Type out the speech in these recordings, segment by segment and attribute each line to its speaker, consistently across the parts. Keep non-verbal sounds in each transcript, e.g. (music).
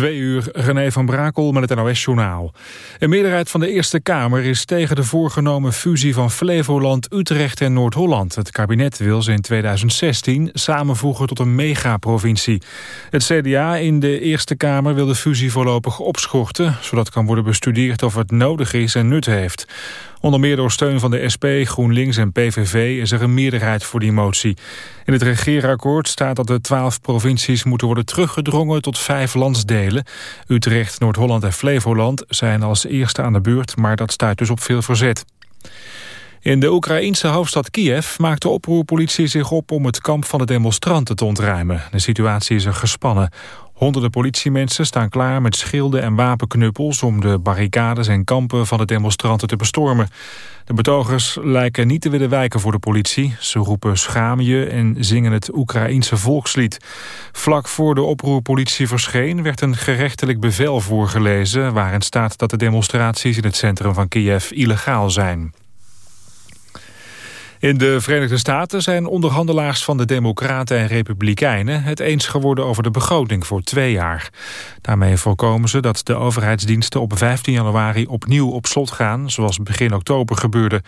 Speaker 1: Twee uur, René van Brakel met het NOS-journaal. Een meerderheid van de Eerste Kamer is tegen de voorgenomen fusie van Flevoland, Utrecht en Noord-Holland. Het kabinet wil ze in 2016 samenvoegen tot een megaprovincie. Het CDA in de Eerste Kamer wil de fusie voorlopig opschorten... zodat kan worden bestudeerd of het nodig is en nut heeft. Onder meer door steun van de SP, GroenLinks en PVV is er een meerderheid voor die motie. In het regeerakkoord staat dat de twaalf provincies moeten worden teruggedrongen tot vijf landsdelen. Utrecht, Noord-Holland en Flevoland zijn als eerste aan de beurt, maar dat stuit dus op veel verzet. In de Oekraïense hoofdstad Kiev maakt de oproerpolitie zich op om het kamp van de demonstranten te ontruimen. De situatie is er gespannen. Honderden politiemensen staan klaar met schilden en wapenknuppels... om de barricades en kampen van de demonstranten te bestormen. De betogers lijken niet te willen wijken voor de politie. Ze roepen schaam je en zingen het Oekraïense volkslied. Vlak voor de oproerpolitie verscheen... werd een gerechtelijk bevel voorgelezen... waarin staat dat de demonstraties in het centrum van Kiev illegaal zijn. In de Verenigde Staten zijn onderhandelaars van de Democraten en Republikeinen het eens geworden over de begroting voor twee jaar. Daarmee voorkomen ze dat de overheidsdiensten op 15 januari opnieuw op slot gaan, zoals begin oktober gebeurde.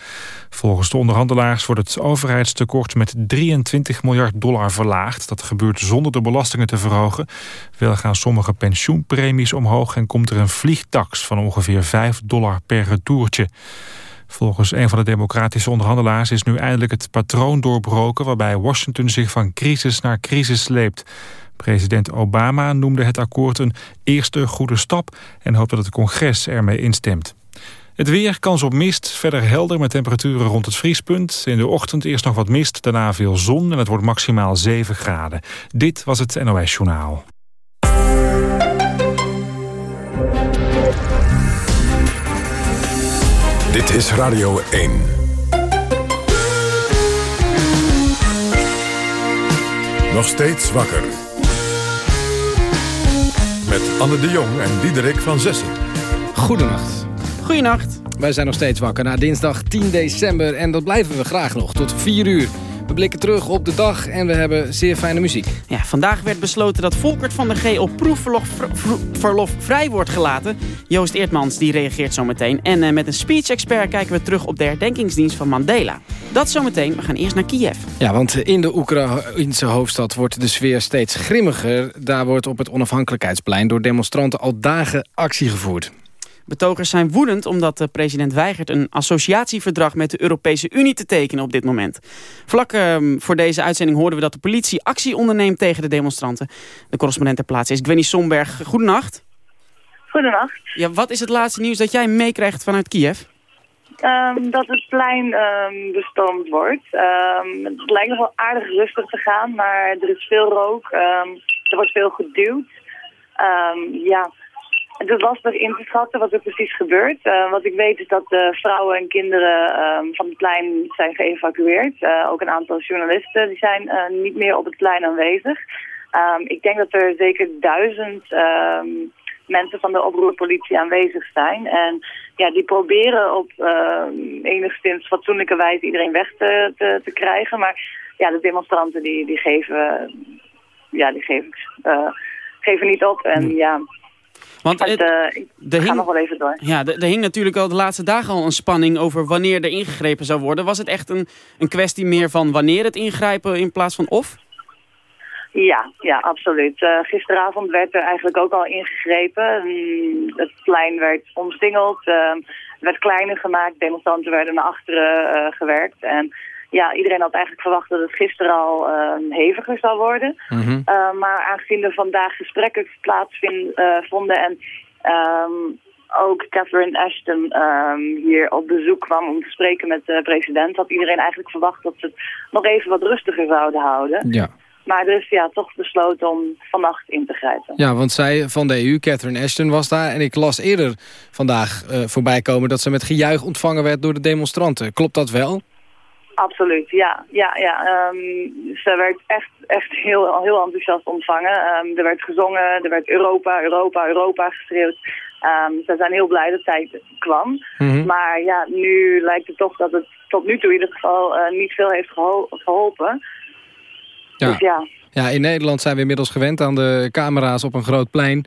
Speaker 1: Volgens de onderhandelaars wordt het overheidstekort met 23 miljard dollar verlaagd. Dat gebeurt zonder de belastingen te verhogen. Wel gaan sommige pensioenpremies omhoog en komt er een vliegtax van ongeveer 5 dollar per retourtje. Volgens een van de democratische onderhandelaars is nu eindelijk het patroon doorbroken... waarbij Washington zich van crisis naar crisis sleept. President Obama noemde het akkoord een eerste goede stap... en hoopt dat het congres ermee instemt. Het weer, kans op mist, verder helder met temperaturen rond het vriespunt. In de ochtend eerst nog wat mist, daarna veel zon en het wordt maximaal 7 graden. Dit was het NOS Journaal.
Speaker 2: Dit is Radio 1. Nog steeds wakker. Met Anne de Jong en Diederik van Zessen.
Speaker 3: Goedenacht.
Speaker 4: Goedenacht.
Speaker 3: Wij zijn nog steeds wakker na dinsdag 10 december. En dat blijven we graag nog tot 4 uur. We blikken terug op de dag en we hebben zeer fijne muziek.
Speaker 4: Ja, vandaag werd besloten dat Volkert van der G op proefverlof vrij wordt gelaten. Joost Eertmans die reageert zometeen. En uh, met een speech-expert kijken we terug op de herdenkingsdienst van Mandela. Dat zometeen. We gaan eerst naar Kiev.
Speaker 3: Ja, want in de Oekraïnse hoofdstad wordt de sfeer steeds grimmiger. Daar wordt op het onafhankelijkheidsplein door demonstranten al dagen actie gevoerd.
Speaker 4: Betogers zijn woedend omdat de president weigert een associatieverdrag met de Europese Unie te tekenen op dit moment. Vlak uh, voor deze uitzending hoorden we dat de politie actie onderneemt tegen de demonstranten. De correspondent ter plaatse is Gwenny Somberg. Goedenacht.
Speaker 5: Goedenacht.
Speaker 4: Ja, wat is het laatste nieuws dat jij meekrijgt vanuit Kiev?
Speaker 5: Um, dat het plein um, bestormd wordt. Um, het lijkt nog wel aardig rustig te gaan, maar er is veel rook. er wordt veel geduwd. ja, het is lastig in te schatten wat er precies gebeurt. Uh, wat ik weet is dat uh, vrouwen en kinderen um, van het plein zijn geëvacueerd. Uh, ook een aantal journalisten die zijn niet meer op het plein aanwezig. Um, ik denk dat er zeker duizend um, mensen van de oproerpolitie aanwezig zijn. En ja, die proberen op enigszins fatsoenlijke wijze iedereen weg te, te, te, krijgen. Maar ja, de demonstranten die, die geven, ja, die geven, geven niet op. En ja... Want het, uh, ik ga nog wel even door.
Speaker 4: Ja, er hing natuurlijk al de laatste dagen al een spanning over wanneer er ingegrepen zou worden. Was het echt een, een kwestie meer van wanneer het ingrijpen in plaats van of?
Speaker 5: Ja, ja, absoluut. Uh, gisteravond werd er eigenlijk ook al ingegrepen. Mm, het plein werd omsingeld, uh, werd kleiner gemaakt, demonstranten werden naar achteren uh, gewerkt. En ja, iedereen had eigenlijk verwacht dat het gisteren al uh, heviger zou worden. Mm -hmm. uh, maar aangezien er vandaag gesprekken plaatsvonden uh, en um, ook Catherine Ashton um, hier op bezoek kwam om te spreken met de president, had iedereen eigenlijk verwacht dat ze het nog even wat rustiger zouden houden. Ja. Maar er is ja, toch besloten om vannacht in te grijpen.
Speaker 3: Ja, want zij van de EU, Catherine Ashton, was daar. En ik las eerder vandaag uh, voorbij komen dat ze met gejuich ontvangen werd door de demonstranten. Klopt dat wel?
Speaker 5: Absoluut, ja. ja, ja. Um, ze werd echt, echt heel, heel enthousiast ontvangen. Um, er werd gezongen, er werd Europa, Europa, Europa geschreeuwd. Um, ze zijn heel blij dat zij kwam. Mm -hmm. Maar ja, nu lijkt het toch dat het tot nu toe in ieder geval uh, niet veel heeft geholpen.
Speaker 3: Ja. Dus ja. Ja, in Nederland zijn we inmiddels gewend aan de camera's op een groot plein.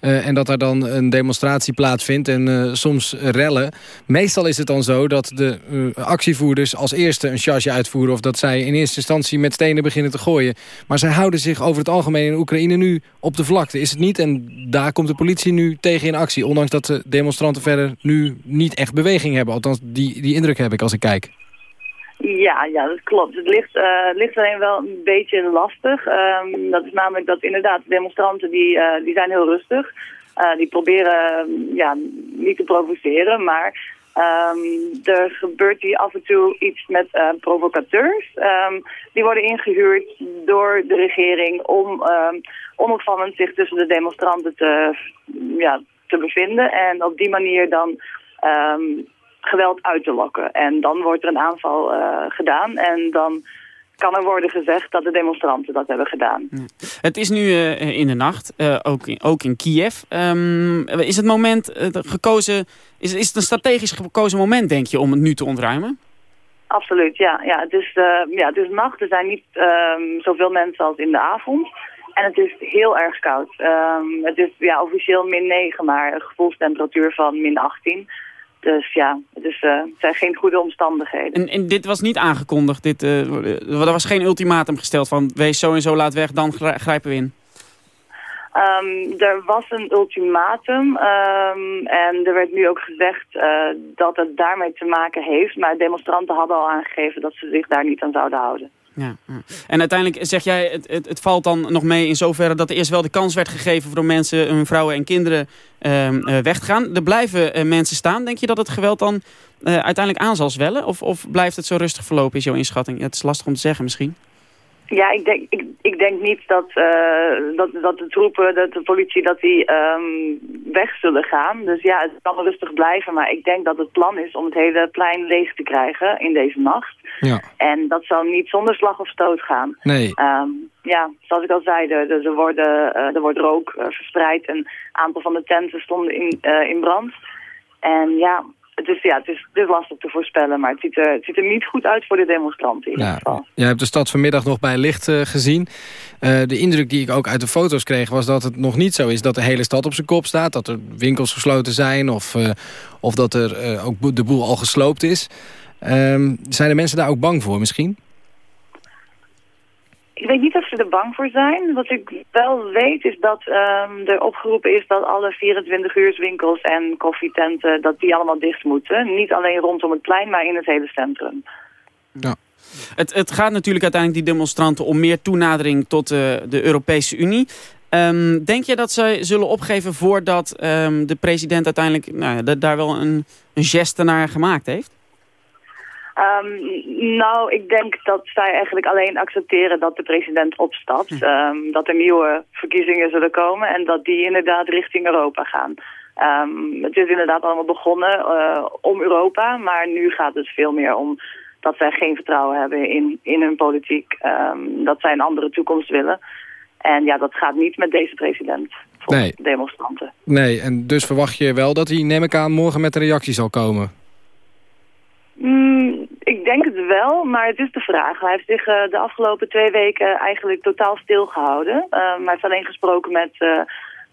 Speaker 3: Uh, en dat daar dan een demonstratie plaatsvindt en uh, soms rellen. Meestal is het dan zo dat de uh, actievoerders als eerste een charge uitvoeren... of dat zij in eerste instantie met stenen beginnen te gooien. Maar zij houden zich over het algemeen in Oekraïne nu op de vlakte. Is het niet? En daar komt de politie nu tegen in actie. Ondanks dat de demonstranten verder nu niet echt beweging hebben. Althans, die, die indruk heb ik als ik kijk.
Speaker 5: Ja, ja, dat klopt. Het ligt, uh, ligt alleen wel een beetje lastig. Um, dat is namelijk dat inderdaad demonstranten die, uh, die zijn heel rustig. Uh, die proberen ja, niet te provoceren, maar um, er gebeurt hier af en toe iets met provocateurs. Um, die worden ingehuurd door de regering om onopvallend zich tussen de demonstranten te, ja, te bevinden. En op die manier dan geweld uit te lokken. En dan wordt er een aanval uh, gedaan en dan kan er worden gezegd dat de demonstranten dat hebben gedaan.
Speaker 4: Het is nu uh, in de nacht, uh, ook, in, ook in Kiev. Um, is het moment gekozen, is, is het een strategisch gekozen moment, denk je, om het nu te ontruimen?
Speaker 5: Absoluut, ja. ja, het, is, ja het is nacht, er zijn niet um, zoveel mensen als in de avond. En het is heel erg koud. Um, het is ja, officieel min 9, maar een gevoelstemperatuur van min 18. Dus ja, dus, uh, het zijn geen goede omstandigheden.
Speaker 4: En, en dit was niet aangekondigd? Dit, uh, er was geen ultimatum gesteld van wees zo en zo laat weg, dan grijpen we in?
Speaker 5: Um, er was een ultimatum um, en er werd nu ook gezegd uh, dat het daarmee te maken heeft. Maar demonstranten hadden al aangegeven dat ze zich daar niet aan zouden houden.
Speaker 4: Ja, En uiteindelijk zeg jij, het, het, valt dan nog mee in zoverre dat er eerst wel de kans werd gegeven voor mensen, hun vrouwen en kinderen uh, weg te gaan. Er blijven uh, mensen staan. Denk je dat het geweld dan uh, uiteindelijk aan zal zwellen? Of, of blijft het zo rustig verlopen, is jouw inschatting? Het is lastig om te zeggen misschien.
Speaker 5: Ja, ik denk, ik, ik denk niet dat, uh, dat, dat de troepen, dat de politie, dat die um, weg zullen gaan. Dus ja, het kan rustig blijven. Maar ik denk dat het plan is om het hele plein leeg te krijgen in deze nacht. Ja. En dat zal niet zonder slag of stoot gaan.
Speaker 3: Nee.
Speaker 5: Um, ja, zoals ik al zei, er, er, worden, uh, er wordt rook uh, verspreid. Een aantal van de tenten stonden in, uh, in brand. En ja, het is, ja, het is, het is lastig te voorspellen, maar het ziet, er, het ziet er niet goed uit voor de demonstranten in ieder geval.
Speaker 3: Jij hebt de stad vanmiddag nog bij licht uh, gezien. Uh, de indruk die ik ook uit de foto's kreeg was dat het nog niet zo is dat de hele stad op zijn kop staat. Dat er winkels gesloten zijn of, uh, of dat er ook de boel al gesloopt is. Um, zijn de mensen daar ook bang voor misschien?
Speaker 5: Ik weet niet of ze er bang voor zijn. Wat ik wel weet is dat um, er opgeroepen is dat alle 24 uurswinkels en koffietenten... dat die allemaal dicht moeten. Niet alleen rondom het plein, maar in het hele centrum.
Speaker 4: Ja. Het, het gaat natuurlijk uiteindelijk die demonstranten om meer toenadering tot uh, de Europese Unie. Um, denk je dat zij zullen opgeven voordat um, de president uiteindelijk nou, daar wel een, een geste naar gemaakt heeft?
Speaker 5: Um, nou, ik denk dat zij eigenlijk alleen accepteren dat de president opstapt. Hm. Um, dat er nieuwe verkiezingen zullen komen en dat die inderdaad richting Europa gaan. Um, het is inderdaad allemaal begonnen uh, om Europa, maar nu gaat het veel meer om dat zij geen vertrouwen hebben in, in hun politiek. dat zij een andere toekomst willen. En ja, dat gaat niet met deze president. Nee. demonstranten.
Speaker 3: Nee, en dus verwacht je wel dat hij, neem ik aan, morgen met een reactie zal komen?
Speaker 5: Mm, ik denk het wel, maar het is de vraag. Hij heeft zich uh, de afgelopen twee weken eigenlijk totaal stilgehouden. Uh, maar hij heeft alleen gesproken met uh,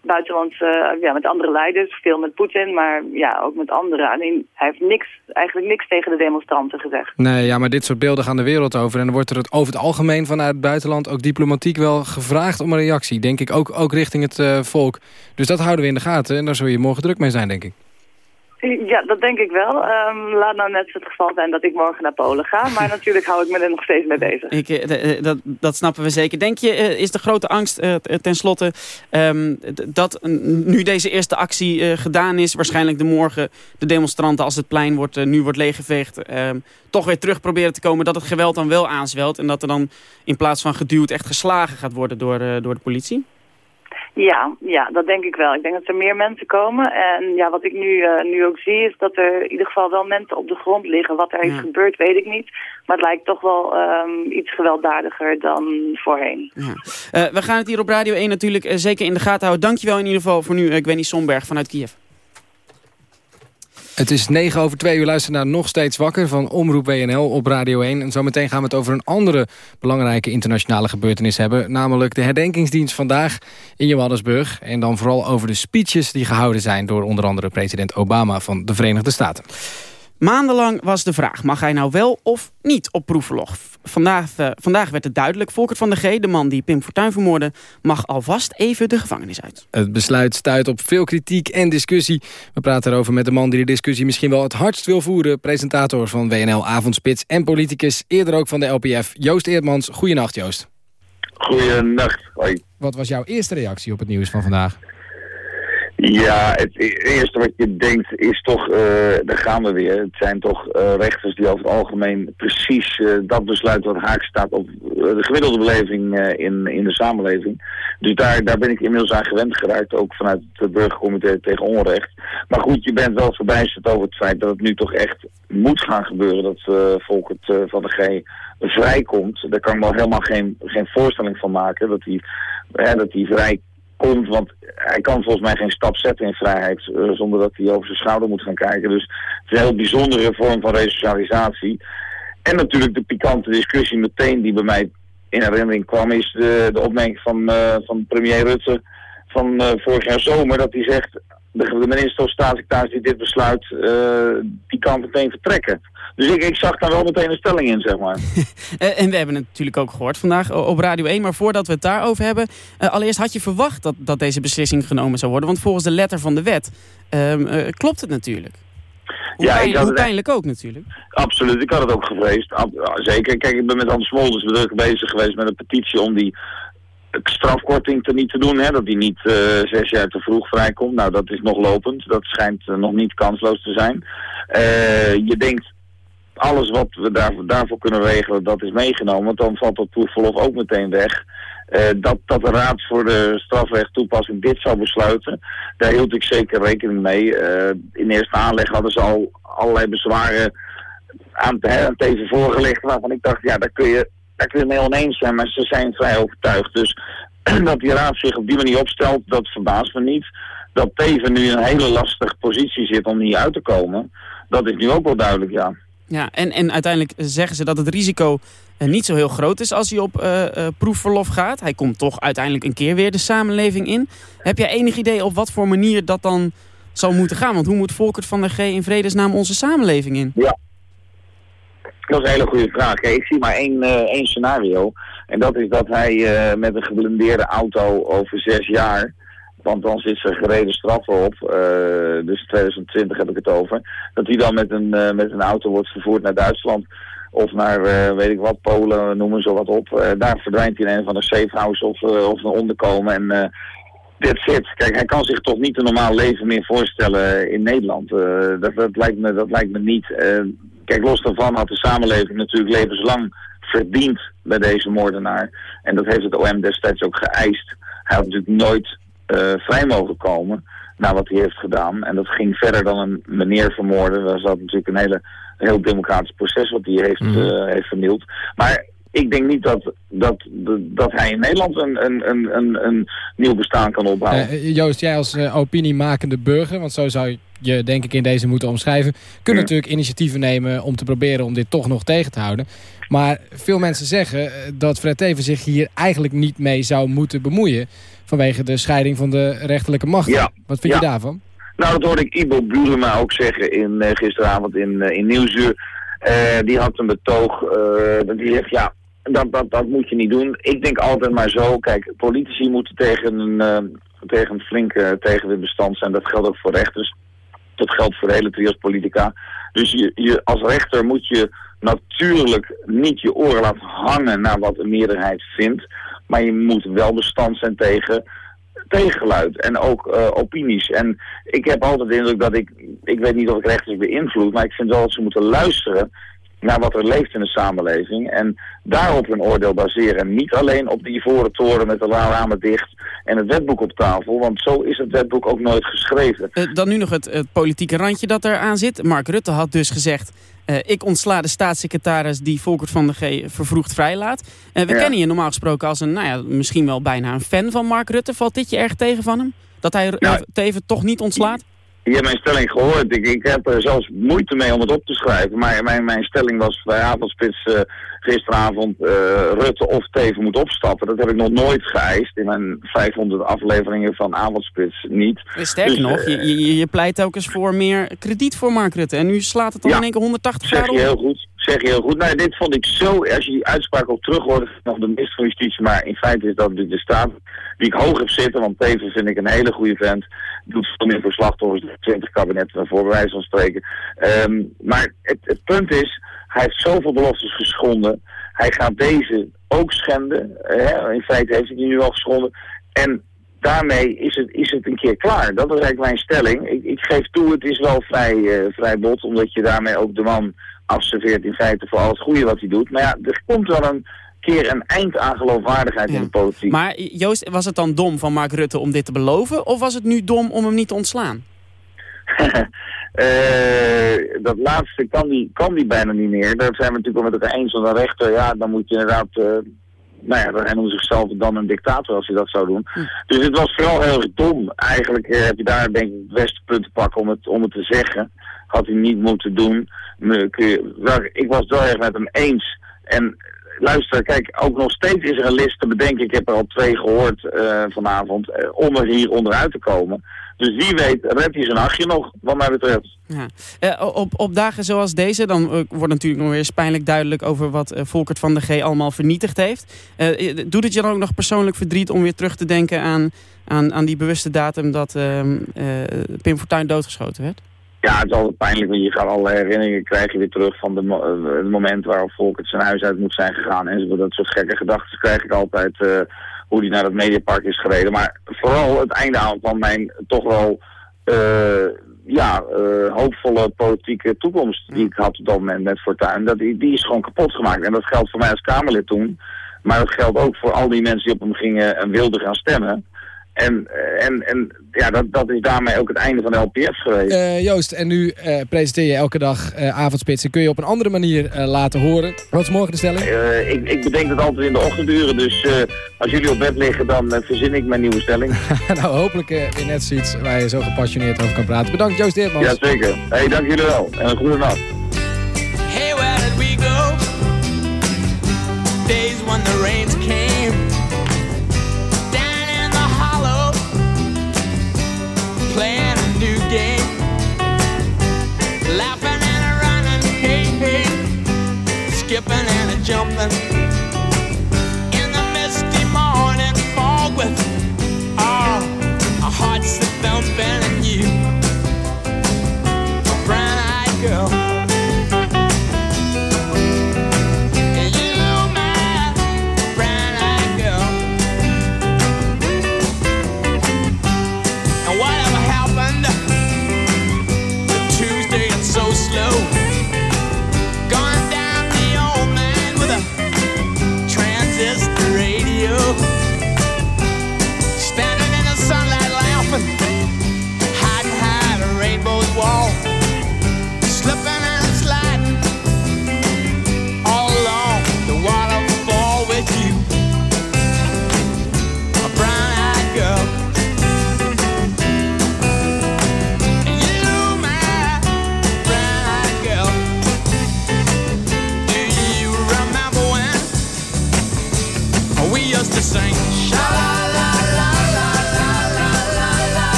Speaker 5: buitenlandse, ja, met andere leiders. Veel met Poetin, maar ja, ook met anderen. Alleen, hij heeft niks, eigenlijk niks tegen de demonstranten gezegd.
Speaker 3: Nee, ja, maar dit soort beelden gaan de wereld over. En dan wordt er het over het algemeen vanuit het buitenland ook diplomatiek wel gevraagd om een reactie. Denk ik ook, ook richting het volk. Dus dat houden we in de gaten en daar zul je morgen druk mee zijn, denk ik.
Speaker 5: Ja, dat denk ik wel. Um, laat nou net het geval zijn dat ik morgen naar Polen ga. Maar (laughs) natuurlijk hou ik me er nog steeds mee bezig.
Speaker 4: Ik, uh, dat, dat snappen we zeker. Denk je, uh, is de grote angst uh, tenslotte um, dat nu deze eerste actie gedaan is... waarschijnlijk de morgen de demonstranten als het plein wordt, nu wordt leeggeveegd... Um, toch weer terug proberen te komen dat het geweld dan wel aanzwelt... en dat er dan in plaats van geduwd echt geslagen gaat worden door, door de politie?
Speaker 5: Ja, ja, dat denk ik wel. Ik denk dat er meer mensen komen. En ja, wat ik nu, uh, nu ook zie is dat er in ieder geval wel mensen op de grond liggen. Wat er is gebeurd weet ik niet. Maar het lijkt toch wel um, iets gewelddadiger dan voorheen. Ja.
Speaker 4: Uh, we gaan het hier op Radio 1 natuurlijk uh, zeker in de gaten houden. Dankjewel in ieder geval voor nu, Gwenny Somberg vanuit Kiev.
Speaker 3: Het is 9 over 2 uur luisteren naar Nog Steeds Wakker van Omroep WNL op Radio 1. En zometeen gaan we het over een andere belangrijke internationale gebeurtenis hebben. Namelijk de herdenkingsdienst vandaag in Johannesburg. En dan vooral over de speeches die gehouden zijn door onder andere president Obama van de Verenigde Staten.
Speaker 4: Maandenlang was de vraag, mag hij nou wel of niet op proefverlof? Vandaag, uh, vandaag werd het duidelijk. Volkert van der G, de man die Pim Fortuyn vermoordde... mag alvast even de gevangenis uit.
Speaker 3: Het besluit stuit op veel kritiek en discussie. We praten erover met de man die de discussie misschien wel het hardst wil voeren. Presentator van WNL Avondspits en politicus. Eerder ook van de LPF, Joost Eerdmans. Goedenacht, Joost.
Speaker 6: Goedenacht. Hoi.
Speaker 3: Wat was jouw eerste reactie op het nieuws van vandaag?
Speaker 6: Ja, het eerste wat je denkt is toch, uh, daar gaan we weer. Het zijn toch uh, rechters die over het algemeen precies uh, dat besluit wat haak staat op de gemiddelde beleving in, in de samenleving. Dus daar, daar ben ik inmiddels aan gewend geraakt, ook vanuit het burgercomité tegen onrecht. Maar goed, je bent wel verbijsterd over het feit dat het nu toch echt moet gaan gebeuren dat Volkert van de G vrijkomt. Daar kan ik me helemaal geen, geen voorstelling van maken dat hij, dat hij vrij komt. Want hij kan volgens mij geen stap zetten in vrijheid uh, zonder dat hij over zijn schouder moet gaan kijken. Dus het is een heel bijzondere vorm van resocialisatie. En natuurlijk de pikante discussie meteen die bij mij in herinnering kwam is de, de opmerking van, uh, van premier Rutte van uh, vorig jaar zomer. Dat hij zegt, de, de minister of staatssecretaris die dit besluit, die kan meteen vertrekken. Dus ik, ik zag daar wel meteen een stelling in, zeg maar. (laughs)
Speaker 4: en we hebben het natuurlijk ook gehoord vandaag op Radio 1. Maar voordat we het daarover hebben... Uh, allereerst had je verwacht dat, dat deze beslissing genomen zou worden. Want volgens de letter van de wet uh, klopt het natuurlijk. Hoe, ja, pijn, pijnlijk ook natuurlijk.
Speaker 6: Absoluut, ik had het ook gevreesd. Zeker. Kijk, ik ben met Hans Smolders druk bezig geweest met een petitie om die strafkorting te niet te doen. Hè, dat die niet uh, zes jaar te vroeg vrijkomt. Nou, dat is nog lopend. Dat schijnt uh, nog niet kansloos te zijn. Uh, je denkt, alles wat we daar, daarvoor kunnen regelen, dat is meegenomen. Want dan valt dat proefverlof ook meteen weg. Dat, dat de Raad voor de strafrecht toepassing dit zou besluiten, daar hield ik zeker rekening mee. In eerste aanleg hadden ze al allerlei bezwaren aan, aan het even voorgelegd, waarvan ik dacht, ja, daar kun je, daar kun je mee oneens zijn, maar ze zijn vrij overtuigd. Dus (clears throat) dat die Raad zich op die manier opstelt, dat verbaast me niet. Dat Teven nu in een hele lastige positie zit om hier uit te komen, dat is nu ook wel duidelijk, ja.
Speaker 4: Ja, en, en uiteindelijk zeggen ze dat het risico uh, niet zo heel groot is als hij op uh, uh, proefverlof gaat. Hij komt toch uiteindelijk een keer weer de samenleving in. Heb jij enig idee op wat voor manier dat dan zou moeten gaan? Want hoe moet Volkert van der G in vredesnaam onze samenleving in?
Speaker 6: Ja, dat is een hele goede vraag. Ik zie maar één, één scenario. En dat is dat hij met een geblindeerde auto over zes jaar want dan zit ze gereden straffen op, uh, dus 2020 heb ik het over, dat hij dan met een, met een auto wordt vervoerd naar Duitsland of naar, weet ik wat, Polen, noemen ze wat op. daar verdwijnt hij in een van de safehouse of, of een onderkomen en dit zit. Kijk, hij kan zich toch niet een normaal leven meer voorstellen in Nederland. dat, dat, lijkt me, dat lijkt me niet. Kijk, los daarvan had de samenleving natuurlijk levenslang verdiend bij deze moordenaar. En dat heeft het OM destijds ook geëist. Hij had natuurlijk nooit uh, vrij mogen komen na wat hij heeft gedaan. En dat ging verder dan een meneer vermoorden. Dat zat natuurlijk een hele heel democratisch proces wat hij heeft, mm -hmm. uh, heeft vernield. Maar ik denk niet dat, dat, dat hij in Nederland een, een, een, een nieuw bestaan kan opbouwen.
Speaker 3: Uh, Joost, jij als uh, opiniemakende burger, want zo zou je denk ik in deze moeten omschrijven... kunnen natuurlijk initiatieven nemen om te proberen om dit toch nog tegen te houden. Maar veel mensen zeggen dat Fred Teven zich hier eigenlijk niet mee zou moeten bemoeien vanwege de scheiding van de rechterlijke macht.
Speaker 6: Ja.
Speaker 3: Wat vind
Speaker 6: ja.
Speaker 3: je daarvan?
Speaker 6: Nou, dat hoorde ik Ibo Burema ook zeggen in, uh, gisteravond in, in Nieuwsuur. Uh, die had een betoog, die zegt ja, dat, dat, moet je niet doen. Ik denk altijd maar zo, kijk, politici moeten tegen een, tegen een flinke tegenweerbestand zijn. Dat geldt ook voor rechters. Dat geldt voor de hele trias politica. Dus je, je, als rechter moet je natuurlijk niet je oren laten hangen naar wat een meerderheid vindt. Maar je moet wel bestand zijn tegen tegengeluid en ook uh, opinies. En ik heb altijd de indruk dat ik, ik weet niet of ik rechters beïnvloed, maar ik vind wel dat ze moeten luisteren naar wat er leeft in de samenleving. En daarop een oordeel baseren. En niet alleen op die ivoren toren met de ramen dicht en het wetboek op tafel. Want zo is het wetboek ook nooit geschreven.
Speaker 4: Uh, dan nu nog het, het politieke randje dat er aan zit. Mark Rutte had dus gezegd... Uh, ik ontsla de staatssecretaris die Volkert van de G vervroegd vrijlaat. Uh, we ja. kennen je normaal gesproken als een, nou ja, misschien wel bijna een fan van Mark Rutte. Valt dit je erg tegen van hem? Dat hij
Speaker 6: Nou,
Speaker 4: Teven toch niet ontslaat?
Speaker 6: Je hebt mijn stelling gehoord. Ik, ik heb er zelfs moeite mee om het op te schrijven. Maar mijn, mijn stelling was bij avondspits uh, gisteravond uh, Rutte of Teven moet opstappen. Dat heb ik nog nooit geëist in mijn 500 afleveringen van avondspits niet.
Speaker 4: Sterker dus, nog, je, je, je, pleit ook eens voor meer krediet voor Mark Rutte. En nu slaat het dan ja, in één keer 180
Speaker 6: graden zeg je heel goed. Zeg je heel goed. Nou, dit vond ik zo, als je die uitspraak op terug hoort, nog de minister van Justitie, maar in feite is dat de staat die ik hoog heb zitten, want Teven vind ik een hele goede vent doet veel meer voor slachtoffers dan 20 kabinetten voor bij wijze van spreken. Um, maar het, het, punt is, hij heeft zoveel beloftes geschonden. Hij gaat deze ook schenden. Hè? In feite heeft hij die nu al geschonden. En daarmee is het, is het een keer klaar. Dat is eigenlijk mijn stelling. Ik, ik geef toe, het is wel vrij, uh, vrij bot, omdat je daarmee ook de man afserveert in feite voor al het goede wat hij doet. Maar ja, er komt wel een keer een eind aan geloofwaardigheid in de politiek.
Speaker 4: Maar Joost, was het dan dom van Mark Rutte om dit te beloven? Of was het nu dom om hem niet te ontslaan?
Speaker 6: uh, (laughs) dat laatste kan die, kan die bijna niet meer. Daar zijn we natuurlijk wel met het eens. Want een rechter, ja, dan moet je inderdaad... Uh, nou ja, hij noemt zichzelf dan een dictator als hij dat zou doen. Hm. Dus het was vooral heel erg dom. Eigenlijk uh, heb je daar denk ik het beste punt te pakken om het, om het te zeggen. Had hij niet moeten doen. Ik was het wel erg met hem eens. En luister, kijk, ook nog steeds is er een list te bedenken. Ik heb er al twee gehoord uh, vanavond, uh, om er hier onderuit te komen. Dus wie weet, redt hij zijn nachtje nog, wat mij betreft.
Speaker 4: Ja. Uh, op, op dagen zoals deze, dan wordt natuurlijk nog weer eens pijnlijk duidelijk over wat Volkert van de G allemaal vernietigd heeft. doet het je dan ook nog persoonlijk verdriet om weer terug te denken aan, aan, aan die bewuste datum dat ehm, Pim Fortuyn doodgeschoten werd?
Speaker 6: Ja, het is altijd pijnlijk, want je gaat alle herinneringen krijgen weer terug van de uh, het moment waarop Volk het zijn huis uit moet zijn gegaan. En dat soort gekke gedachten krijg ik altijd uh, hoe die naar het Mediapark is gereden. Maar vooral het einde aan van mijn toch wel uh, ja, hoopvolle politieke toekomst die ik had op dat moment met Fortuin. Dat, die, die is gewoon kapot gemaakt. En dat geldt voor mij als Kamerlid toen. Maar dat geldt ook voor al die mensen die op hem gingen en wilden gaan stemmen. En, en, en ja, dat, dat is daarmee ook het einde van de LPF geweest.
Speaker 3: Uh, Joost, en nu uh, presenteer je elke dag uh, avondspitsen. Kun je op een andere manier laten horen? Wat is morgen de stelling?
Speaker 6: ik, ik bedenk het altijd in de ochtenduren. Dus als jullie op bed liggen, dan verzin ik mijn nieuwe stelling. (laughs)
Speaker 3: nou, hopelijk weer net zoiets waar je zo gepassioneerd over kan praten. Bedankt Joost Deermans.
Speaker 6: Jazeker. Hey, dank jullie wel. En een goede nacht. Hey, where did we go? Days when the rains Skipping and a jumping.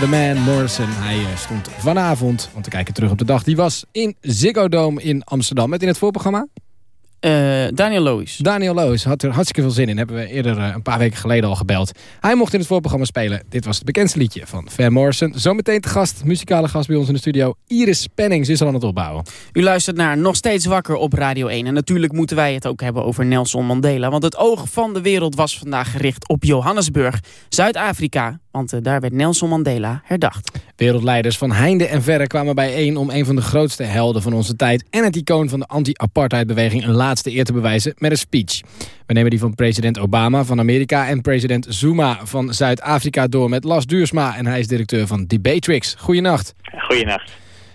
Speaker 6: The
Speaker 3: Man Morrison. Hij eh, stond vanavond, want we kijken terug op de dag... die was in Ziggo Dome in Amsterdam. Met in het voorprogramma
Speaker 4: uh, Daniel Lois.
Speaker 3: Daniel Lois had er hartstikke veel zin in. Hebben we eerder uh, een paar weken geleden al gebeld. Hij mocht in het voorprogramma spelen. Dit was het bekendste liedje van Van Morrison. Zometeen te gast, muzikale gast bij ons in de studio. Iris Pennings is er aan het opbouwen.
Speaker 4: U luistert naar Nog Steeds Wakker op Radio 1. En natuurlijk moeten wij het ook hebben over Nelson Mandela. Want het oog van de wereld was vandaag gericht op Johannesburg, Zuid-Afrika. Want uh, daar werd Nelson Mandela herdacht.
Speaker 3: Wereldleiders van heinde en verre kwamen bijeen om een van de grootste helden van onze tijd... en het icoon van de anti-apartheidbeweging een laatste eer te bewijzen met een speech. We nemen die van president Obama van Amerika en president Zuma van Zuid-Afrika door met Las Duursma. En hij is directeur van Debatrix. Goedenacht.
Speaker 7: Goedenacht.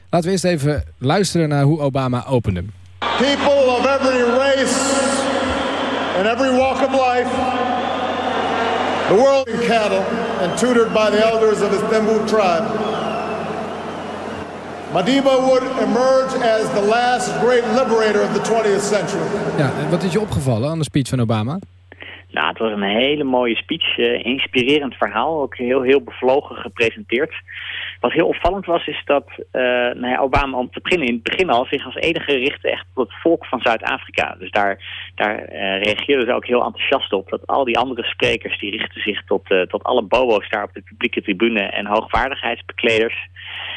Speaker 3: Laten we eerst even luisteren naar hoe Obama opende.
Speaker 8: People of every race and every walk of life The world in cattle and tutored by the elders of his Thimble tribe. Madiba would emerge as the last great liberator of the 20th century.
Speaker 3: Ja, en wat is je opgevallen aan de speech van Obama?
Speaker 7: Nou, het was een hele mooie speech, uh, inspirerend verhaal, ook heel, heel bevlogen gepresenteerd. Wat heel opvallend was, is dat uh, nou ja, Obama om te beginnen in het begin al zich als enige richtte echt op het volk van Zuid-Afrika. Dus daar, daar uh, reageerden ze ook heel enthousiast op. Dat al die andere sprekers die richten zich tot, uh, tot alle bobo's daar op de publieke tribune en hoogwaardigheidsbekleders.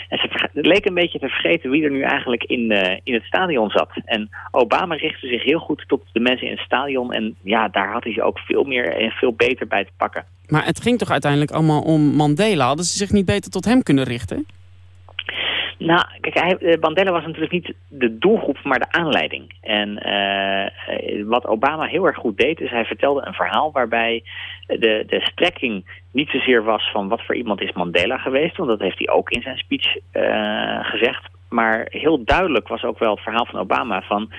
Speaker 7: En ze leken een beetje te vergeten wie er nu eigenlijk in, in het stadion zat. En Obama richtte zich heel goed tot de mensen in het stadion. En ja, daar had hij ze ook veel meer en veel beter bij te pakken.
Speaker 4: Maar het ging toch uiteindelijk allemaal om Mandela? Hadden ze zich niet beter tot hem kunnen richten?
Speaker 7: Nou, kijk, eh, Mandela was natuurlijk niet de doelgroep, maar de aanleiding. En uh, wat Obama heel erg goed deed, is hij vertelde een verhaal waarbij de, de strekking niet zozeer was van wat voor iemand is Mandela geweest, want dat heeft hij ook in zijn speech gezegd. Maar heel duidelijk was ook wel het verhaal van Obama van,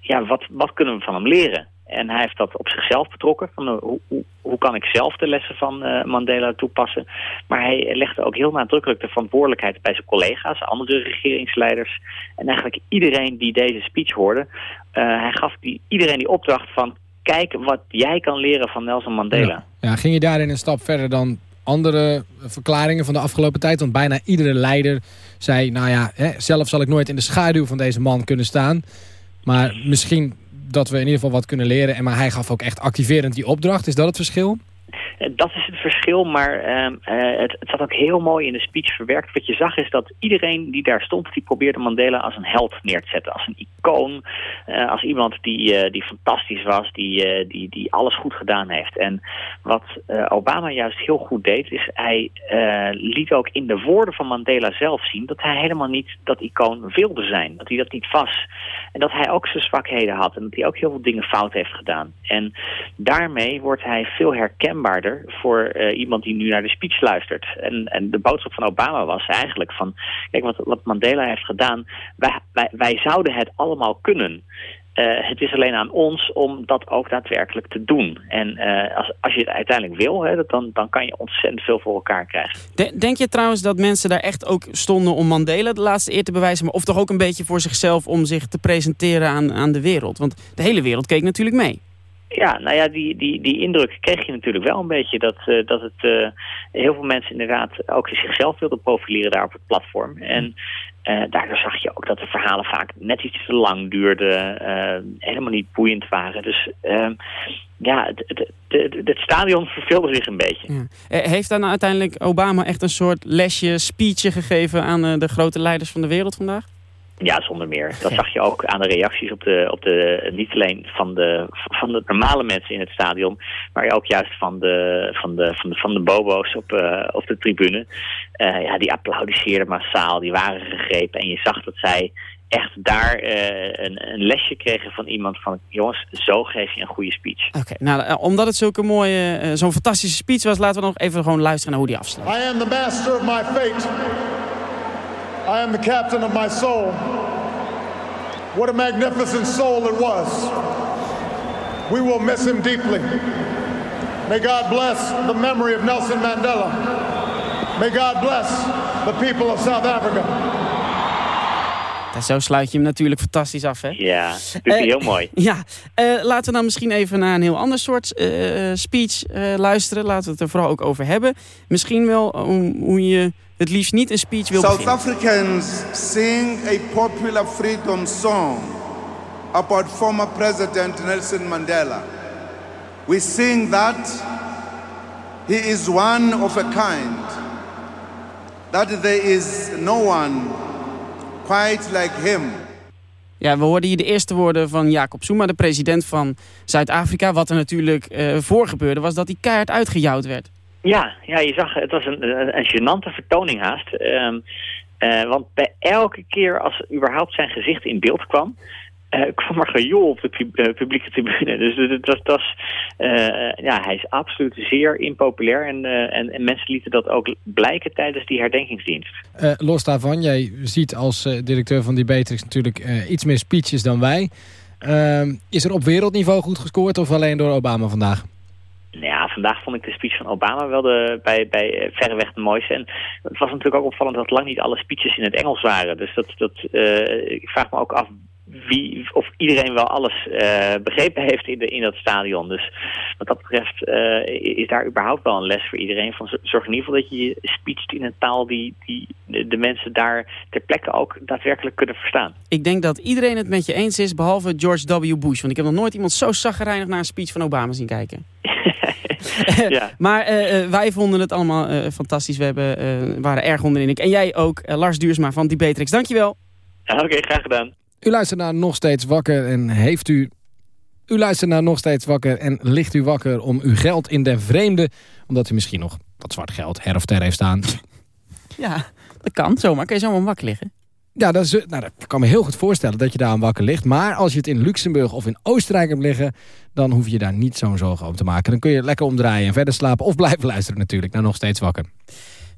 Speaker 7: ja, wat, wat kunnen we van hem leren? En hij heeft dat op zichzelf betrokken. Van, uh, hoe, hoe, hoe, kan ik zelf de lessen van uh, Mandela toepassen? Maar hij legde ook heel nadrukkelijk de verantwoordelijkheid bij zijn collega's, andere regeringsleiders. En eigenlijk iedereen die deze speech hoorde. Uh, hij gaf die, iedereen die opdracht van kijk wat jij kan leren van Nelson Mandela.
Speaker 3: Ja. ja, ging je daarin een stap verder dan andere verklaringen van de afgelopen tijd? Want bijna iedere leider zei, nou ja, hè, zelf zal ik nooit in de schaduw van deze man kunnen staan. Maar misschien dat we in ieder geval wat kunnen leren. En maar hij gaf ook echt activerend die opdracht. Is dat het verschil?
Speaker 7: Dat is het verschil, maar uh, het, het zat ook heel mooi in de speech verwerkt. Wat je zag is dat iedereen die daar stond, die probeerde Mandela als een held neer te zetten. Als een icoon, uh, als iemand die, die fantastisch was, die, die, die alles goed gedaan heeft. En wat Obama juist heel goed deed, is hij liet ook in de woorden van Mandela zelf zien dat hij helemaal niet dat icoon wilde zijn. Dat hij dat niet was. En dat hij ook zijn zwakheden had en dat hij ook heel veel dingen fout heeft gedaan. En daarmee wordt hij veel voor uh, iemand die nu naar de speech luistert. En, en de boodschap van Obama was eigenlijk van... Kijk, wat, wat Mandela heeft gedaan... Wij, wij, wij zouden het allemaal kunnen... Uh, het is alleen aan ons om dat ook daadwerkelijk te doen. En uh, als, als je het uiteindelijk wil, hè, dan, dan kan je ontzettend veel voor elkaar krijgen.
Speaker 4: Denk je trouwens dat mensen daar echt ook stonden om Mandela de laatste eer te bewijzen... Maar of toch ook een beetje voor zichzelf om zich te presenteren aan, aan de wereld? Want de hele wereld keek natuurlijk mee.
Speaker 7: Ja, nou ja, die, die, die indruk kreeg je natuurlijk wel een beetje. Dat, uh, dat het uh, heel veel mensen inderdaad ook zichzelf wilden profileren daar op het platform. En uh, daardoor zag je ook dat de verhalen vaak net iets te lang duurden. helemaal niet boeiend waren. Dus ehm, ja, het, stadion verveelde zich een beetje.
Speaker 4: Heeft dan uiteindelijk Obama echt een soort lesje, speechje gegeven aan de grote leiders van de wereld vandaag?
Speaker 7: Ja, zonder meer. Dat zag je ook aan de reacties op de, op de niet alleen van de, van de normale mensen in het stadion, maar ook juist van de, van de, van de, van de bobo's op, uh, op de tribune. Uh, ja, die applaudisseerden massaal, die waren gegrepen en je zag dat zij echt daar uh, een, een, lesje kregen van iemand van... jongens, zo geef je een goede speech.
Speaker 4: Oké, okay, nou, omdat het zulke mooie, uh, zo'n fantastische speech was... laten we nog even gewoon luisteren naar hoe die afsluit.
Speaker 8: I am the master of my fate. I am the captain of my soul. What a magnificent soul it was. We will miss him deeply. May God bless the memory of Nelson Mandela. May God bless the people of South Africa.
Speaker 4: zo sluit je hem natuurlijk fantastisch af, hè?
Speaker 7: Ja, dat is heel mooi. (laughs)
Speaker 4: Ja, laten we dan misschien even naar een heel ander soort speech luisteren. Laten we het er vooral ook over hebben. Misschien wel hoe je het liefst niet een speech wil
Speaker 9: South
Speaker 4: beginnen.
Speaker 9: Africans sing a popular freedom song about former President Nelson Mandela. We sing that he is one of a kind, that there is no one quite like him.
Speaker 4: Ja, we hoorden hier de eerste woorden van Jacob Zuma, de president van Zuid-Afrika. Wat er natuurlijk uh, voor gebeurde, was dat hij keihard uitgejouwd werd.
Speaker 7: Ja, ja, je zag, het was een, een, een gênante vertoning haast. Um, uh, want bij elke keer als überhaupt zijn gezicht in beeld kwam... Uh, (laughs) kwam er gejoel op de uh, publieke tribune. Dus was, was ja, hij is absoluut zeer impopulair. En, en, en, mensen lieten dat ook blijken tijdens die herdenkingsdienst.
Speaker 3: los daarvan, jij ziet als directeur van die Beatrix natuurlijk iets meer speeches dan wij. Ehm, is er op wereldniveau goed gescoord of alleen door Obama vandaag?
Speaker 7: Nou ja, vandaag vond ik de speech van Obama wel de, bij, bij verreweg de mooiste. En het was natuurlijk ook opvallend dat lang niet alle speeches in het Engels waren. Dus dat, dat, uh, ik vraag me ook af wie, of iedereen wel alles uh, begrepen heeft in, de, in dat stadion. Dus wat dat betreft uh, is daar überhaupt wel een les voor iedereen. Van zorg in ieder geval dat je je speecht in een taal die, die de, mensen daar ter plekke ook daadwerkelijk kunnen verstaan.
Speaker 4: Ik denk dat iedereen het met je eens is, behalve George W. Bush. Want ik heb nog nooit iemand zo zaggerijnig naar een speech van Obama zien kijken. (laughs) ja. maar uh, wij vonden het allemaal uh, fantastisch. We hebben, waren erg onderin. En jij ook, Lars Duursma van Debatrix. Dankjewel.
Speaker 7: Oké, okay, graag gedaan.
Speaker 3: U luistert naar Nog Steeds Wakker en heeft u... U luistert naar Nog Steeds Wakker en ligt u wakker om uw geld in de vreemde... omdat u misschien nog wat zwart geld her of ter heeft staan.
Speaker 4: Ja, dat kan zomaar. Kun je zomaar wakker liggen?
Speaker 3: Ja, dat, is, nou, kan me heel goed voorstellen dat je daar aan wakker ligt. Maar als je het in Luxemburg of in Oostenrijk hebt liggen... dan hoef je daar niet zo'n zorgen om te maken. Dan kun je lekker omdraaien en verder slapen... of blijven luisteren natuurlijk naar Nog Steeds Wakker.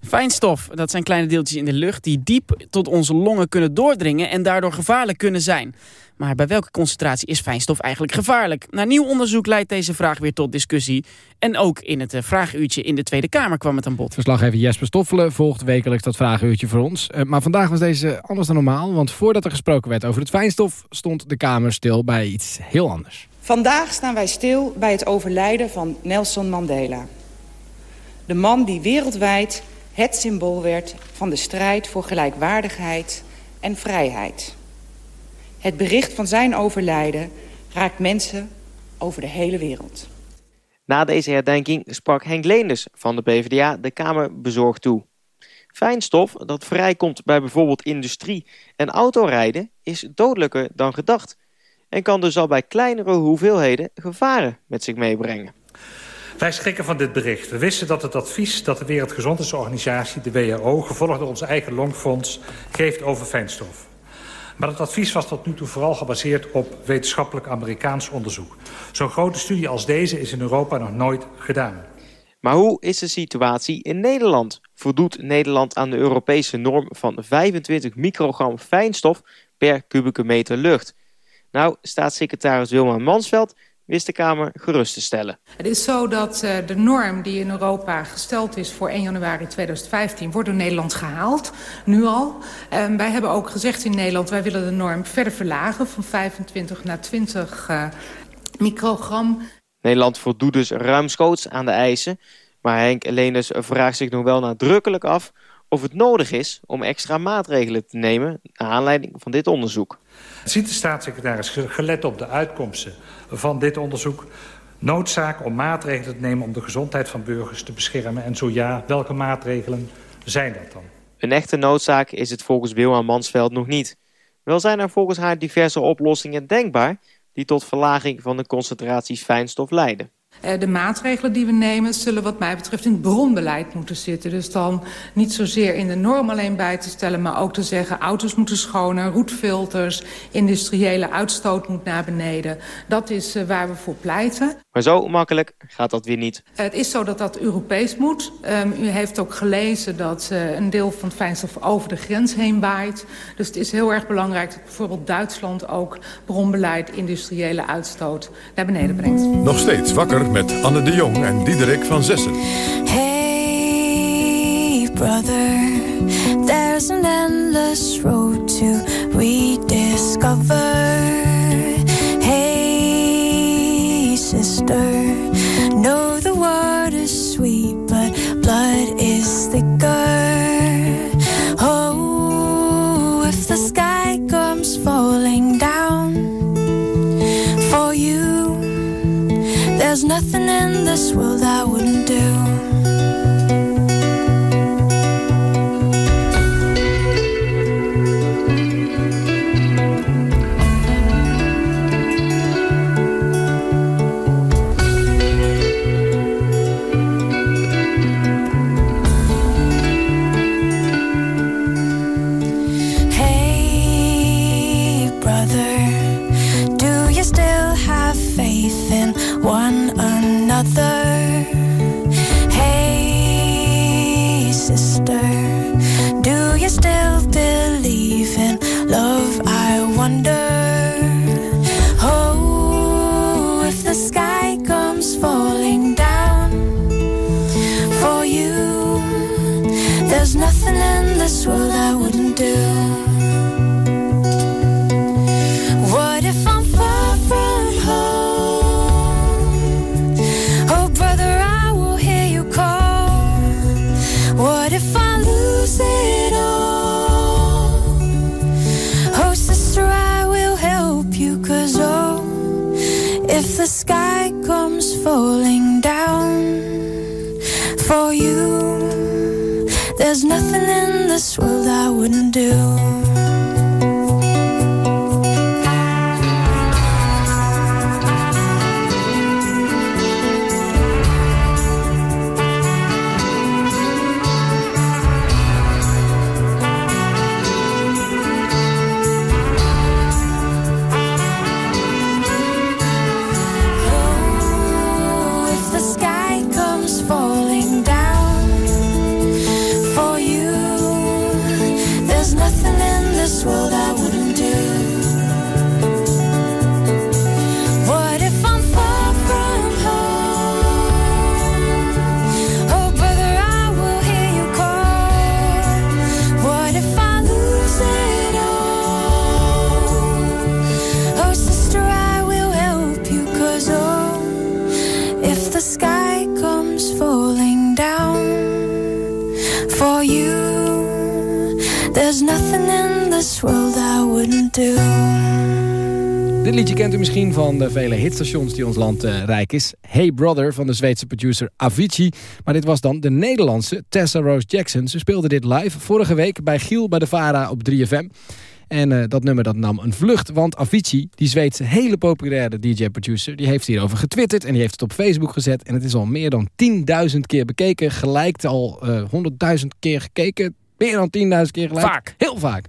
Speaker 4: Fijnstof, dat zijn kleine deeltjes in de lucht die diep tot onze longen kunnen doordringen en daardoor gevaarlijk kunnen zijn. Maar bij welke concentratie is fijnstof eigenlijk gevaarlijk? Na nieuw onderzoek leidt deze vraag weer tot discussie. En ook in het vraaguurtje in de Tweede Kamer kwam het aan bod.
Speaker 3: Verslaggever Jesper Stoffelen volgt wekelijks dat vraaguurtje voor ons. Maar vandaag was deze anders dan normaal, want voordat er gesproken werd over het fijnstof... stond de Kamer stil bij iets heel anders.
Speaker 10: Vandaag staan wij stil bij het overlijden van Nelson Mandela. De man die wereldwijd het symbool werd van de strijd voor gelijkwaardigheid en vrijheid. Het bericht van zijn overlijden raakt mensen over de hele wereld.
Speaker 11: Na deze herdenking sprak Henk Leenders van de PvdA de Kamer bezorgd toe. Fijnstof dat vrijkomt bij bijvoorbeeld industrie en autorijden is dodelijker dan gedacht... en kan dus al bij kleinere hoeveelheden gevaren met zich meebrengen.
Speaker 12: Wij schrikken van dit bericht. We wisten dat het advies dat de Wereldgezondheidsorganisatie, de WHO... gevolgd door ons eigen longfonds, geeft over fijnstof. Maar het advies was tot nu toe vooral gebaseerd op wetenschappelijk Amerikaans onderzoek. Zo'n grote studie als deze is in Europa nog nooit gedaan.
Speaker 11: Maar hoe is de situatie in Nederland? Voldoet Nederland aan de Europese norm van 25 microgram fijnstof per kubieke meter lucht? Nou, staatssecretaris Wilma Mansveld wist de Kamer gerust te stellen.
Speaker 13: Het is zo dat uh, de norm die in Europa gesteld is voor 1 januari 2015... wordt door Nederland gehaald, nu al. Um, wij hebben ook gezegd in Nederland... wij willen de norm verder verlagen van 25 naar 20 uh, microgram.
Speaker 11: Nederland voldoet dus ruimschoots aan de eisen... maar Henk Leners vraagt zich nog wel nadrukkelijk af of het nodig is om extra maatregelen te nemen... naar aanleiding van dit onderzoek.
Speaker 12: Ziet de staatssecretaris gelet op de uitkomsten van dit onderzoek... noodzaak om maatregelen te nemen om de gezondheid van burgers te beschermen? En zo ja, welke maatregelen zijn dat dan?
Speaker 11: Een echte noodzaak is het volgens Wilma Mansveld nog niet. Wel zijn er volgens haar diverse oplossingen denkbaar... die tot verlaging van de concentraties fijnstof leiden.
Speaker 13: De maatregelen die we nemen zullen wat mij betreft in het bronbeleid moeten zitten. Dus dan niet zozeer in de norm alleen bij te stellen... maar ook te zeggen auto's moeten schoner, roetfilters... industriële uitstoot moet naar beneden. Dat is uh, waar we voor pleiten.
Speaker 11: Maar zo makkelijk gaat dat weer niet.
Speaker 13: Het is zo dat dat Europees moet. Um, u heeft ook gelezen dat uh, een deel van het fijnstof over de grens heen waait. Dus het is heel erg belangrijk dat bijvoorbeeld Duitsland ook bronbeleid... industriële uitstoot naar beneden brengt.
Speaker 2: Nog steeds wakker met Anne de Jong en Diederik van Zessen.
Speaker 14: Hey brother
Speaker 15: There's an endless road to rediscover. Hey, sister, know the water's sweet, nothing in this world do.
Speaker 3: Van de vele hitstations die ons land eh, rijk is. Hey Brother van de Zweedse producer Avicii. Maar dit was dan de Nederlandse Tessa Rose Jackson. Ze speelde dit live vorige week bij Giel bij de Vara op 3FM. En eh, dat nummer dat nam een vlucht, want Avicii, die Zweedse hele populaire DJ-producer... die heeft hierover getwitterd en die heeft het op Facebook gezet. En het is al meer dan 10.000 keer bekeken. Gelijk al eh 100.000 keer gekeken. Meer dan 10.000 keer gelijk.
Speaker 4: Vaak.
Speaker 3: Heel vaak.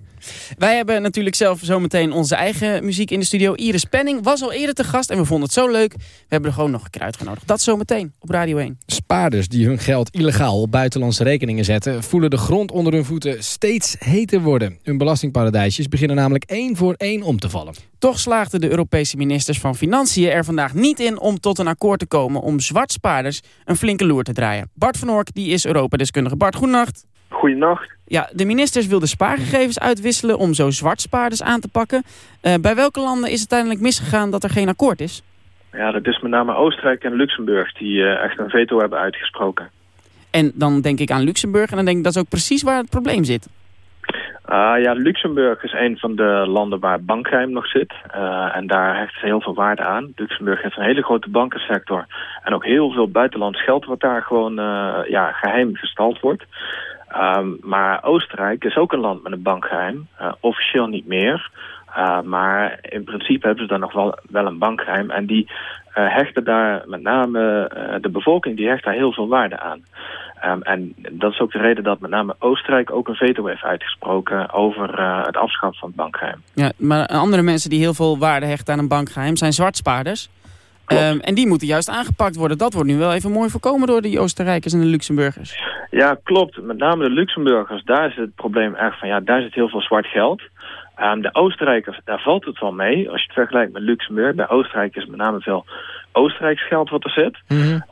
Speaker 4: Wij hebben natuurlijk zelf zometeen onze eigen muziek in de studio. Iris Penning was al eerder te gast en we vonden het zo leuk. We hebben er gewoon nog een keer uitgenodigd. Dat zometeen op Radio 1.
Speaker 3: Spaarders die hun geld illegaal op buitenlandse rekeningen zetten... voelen de grond onder hun voeten steeds heter worden. Hun belastingparadijsjes beginnen namelijk één voor één om te vallen.
Speaker 4: Toch slaagden de Europese ministers van Financiën er vandaag niet in om tot een akkoord te komen om zwartspaarders een flinke loer te draaien. Bart van Ork die is Europa-deskundige. Bart, goedenacht.
Speaker 16: Goedenacht.
Speaker 4: Ja, de ministers wilden spaargegevens uitwisselen om zo zwartspaarders aan te pakken. Eh, bij welke landen is het uiteindelijk misgegaan dat er geen akkoord is?
Speaker 16: Ja, dat is met name Oostenrijk en Luxemburg die eh, echt een veto hebben uitgesproken.
Speaker 4: En dan denk ik aan Luxemburg en dan denk ik dat is ook precies waar het probleem zit.
Speaker 16: Ah ja, Luxemburg is een van de landen waar bankgeheim nog zit. Eh, en daar hecht ze heel veel waarde aan. Luxemburg heeft een hele grote bankensector. En ook heel veel buitenlands geld wat daar gewoon ja, geheim gestald wordt. Ehm, maar Oostenrijk is ook een land met een bankgeheim. Eh, officieel niet meer. Uh, maar in principe hebben ze daar nog wel, wel een bankgeheim. En die uh, hechten daar met name, uh, de bevolking die hecht daar heel veel waarde aan. Um, en dat is ook de reden dat met name Oostenrijk ook een veto heeft uitgesproken over het afschaffen van het bankgeheim.
Speaker 4: Ja, maar andere mensen die heel veel waarde hechten aan een bankgeheim zijn zwartspaarders. Um, en die moeten juist aangepakt worden. Dat wordt nu wel even mooi voorkomen door die Oostenrijkers en de Luxemburgers.
Speaker 16: Ja, klopt. Met name de Luxemburgers, daar is het probleem echt van, ja, daar zit heel veel zwart geld. Ehm, de Oostenrijkers, daar valt het wel mee. Als je het vergelijkt met Luxemburg, bij Oostenrijk is met name veel Oostenrijks geld wat er zit.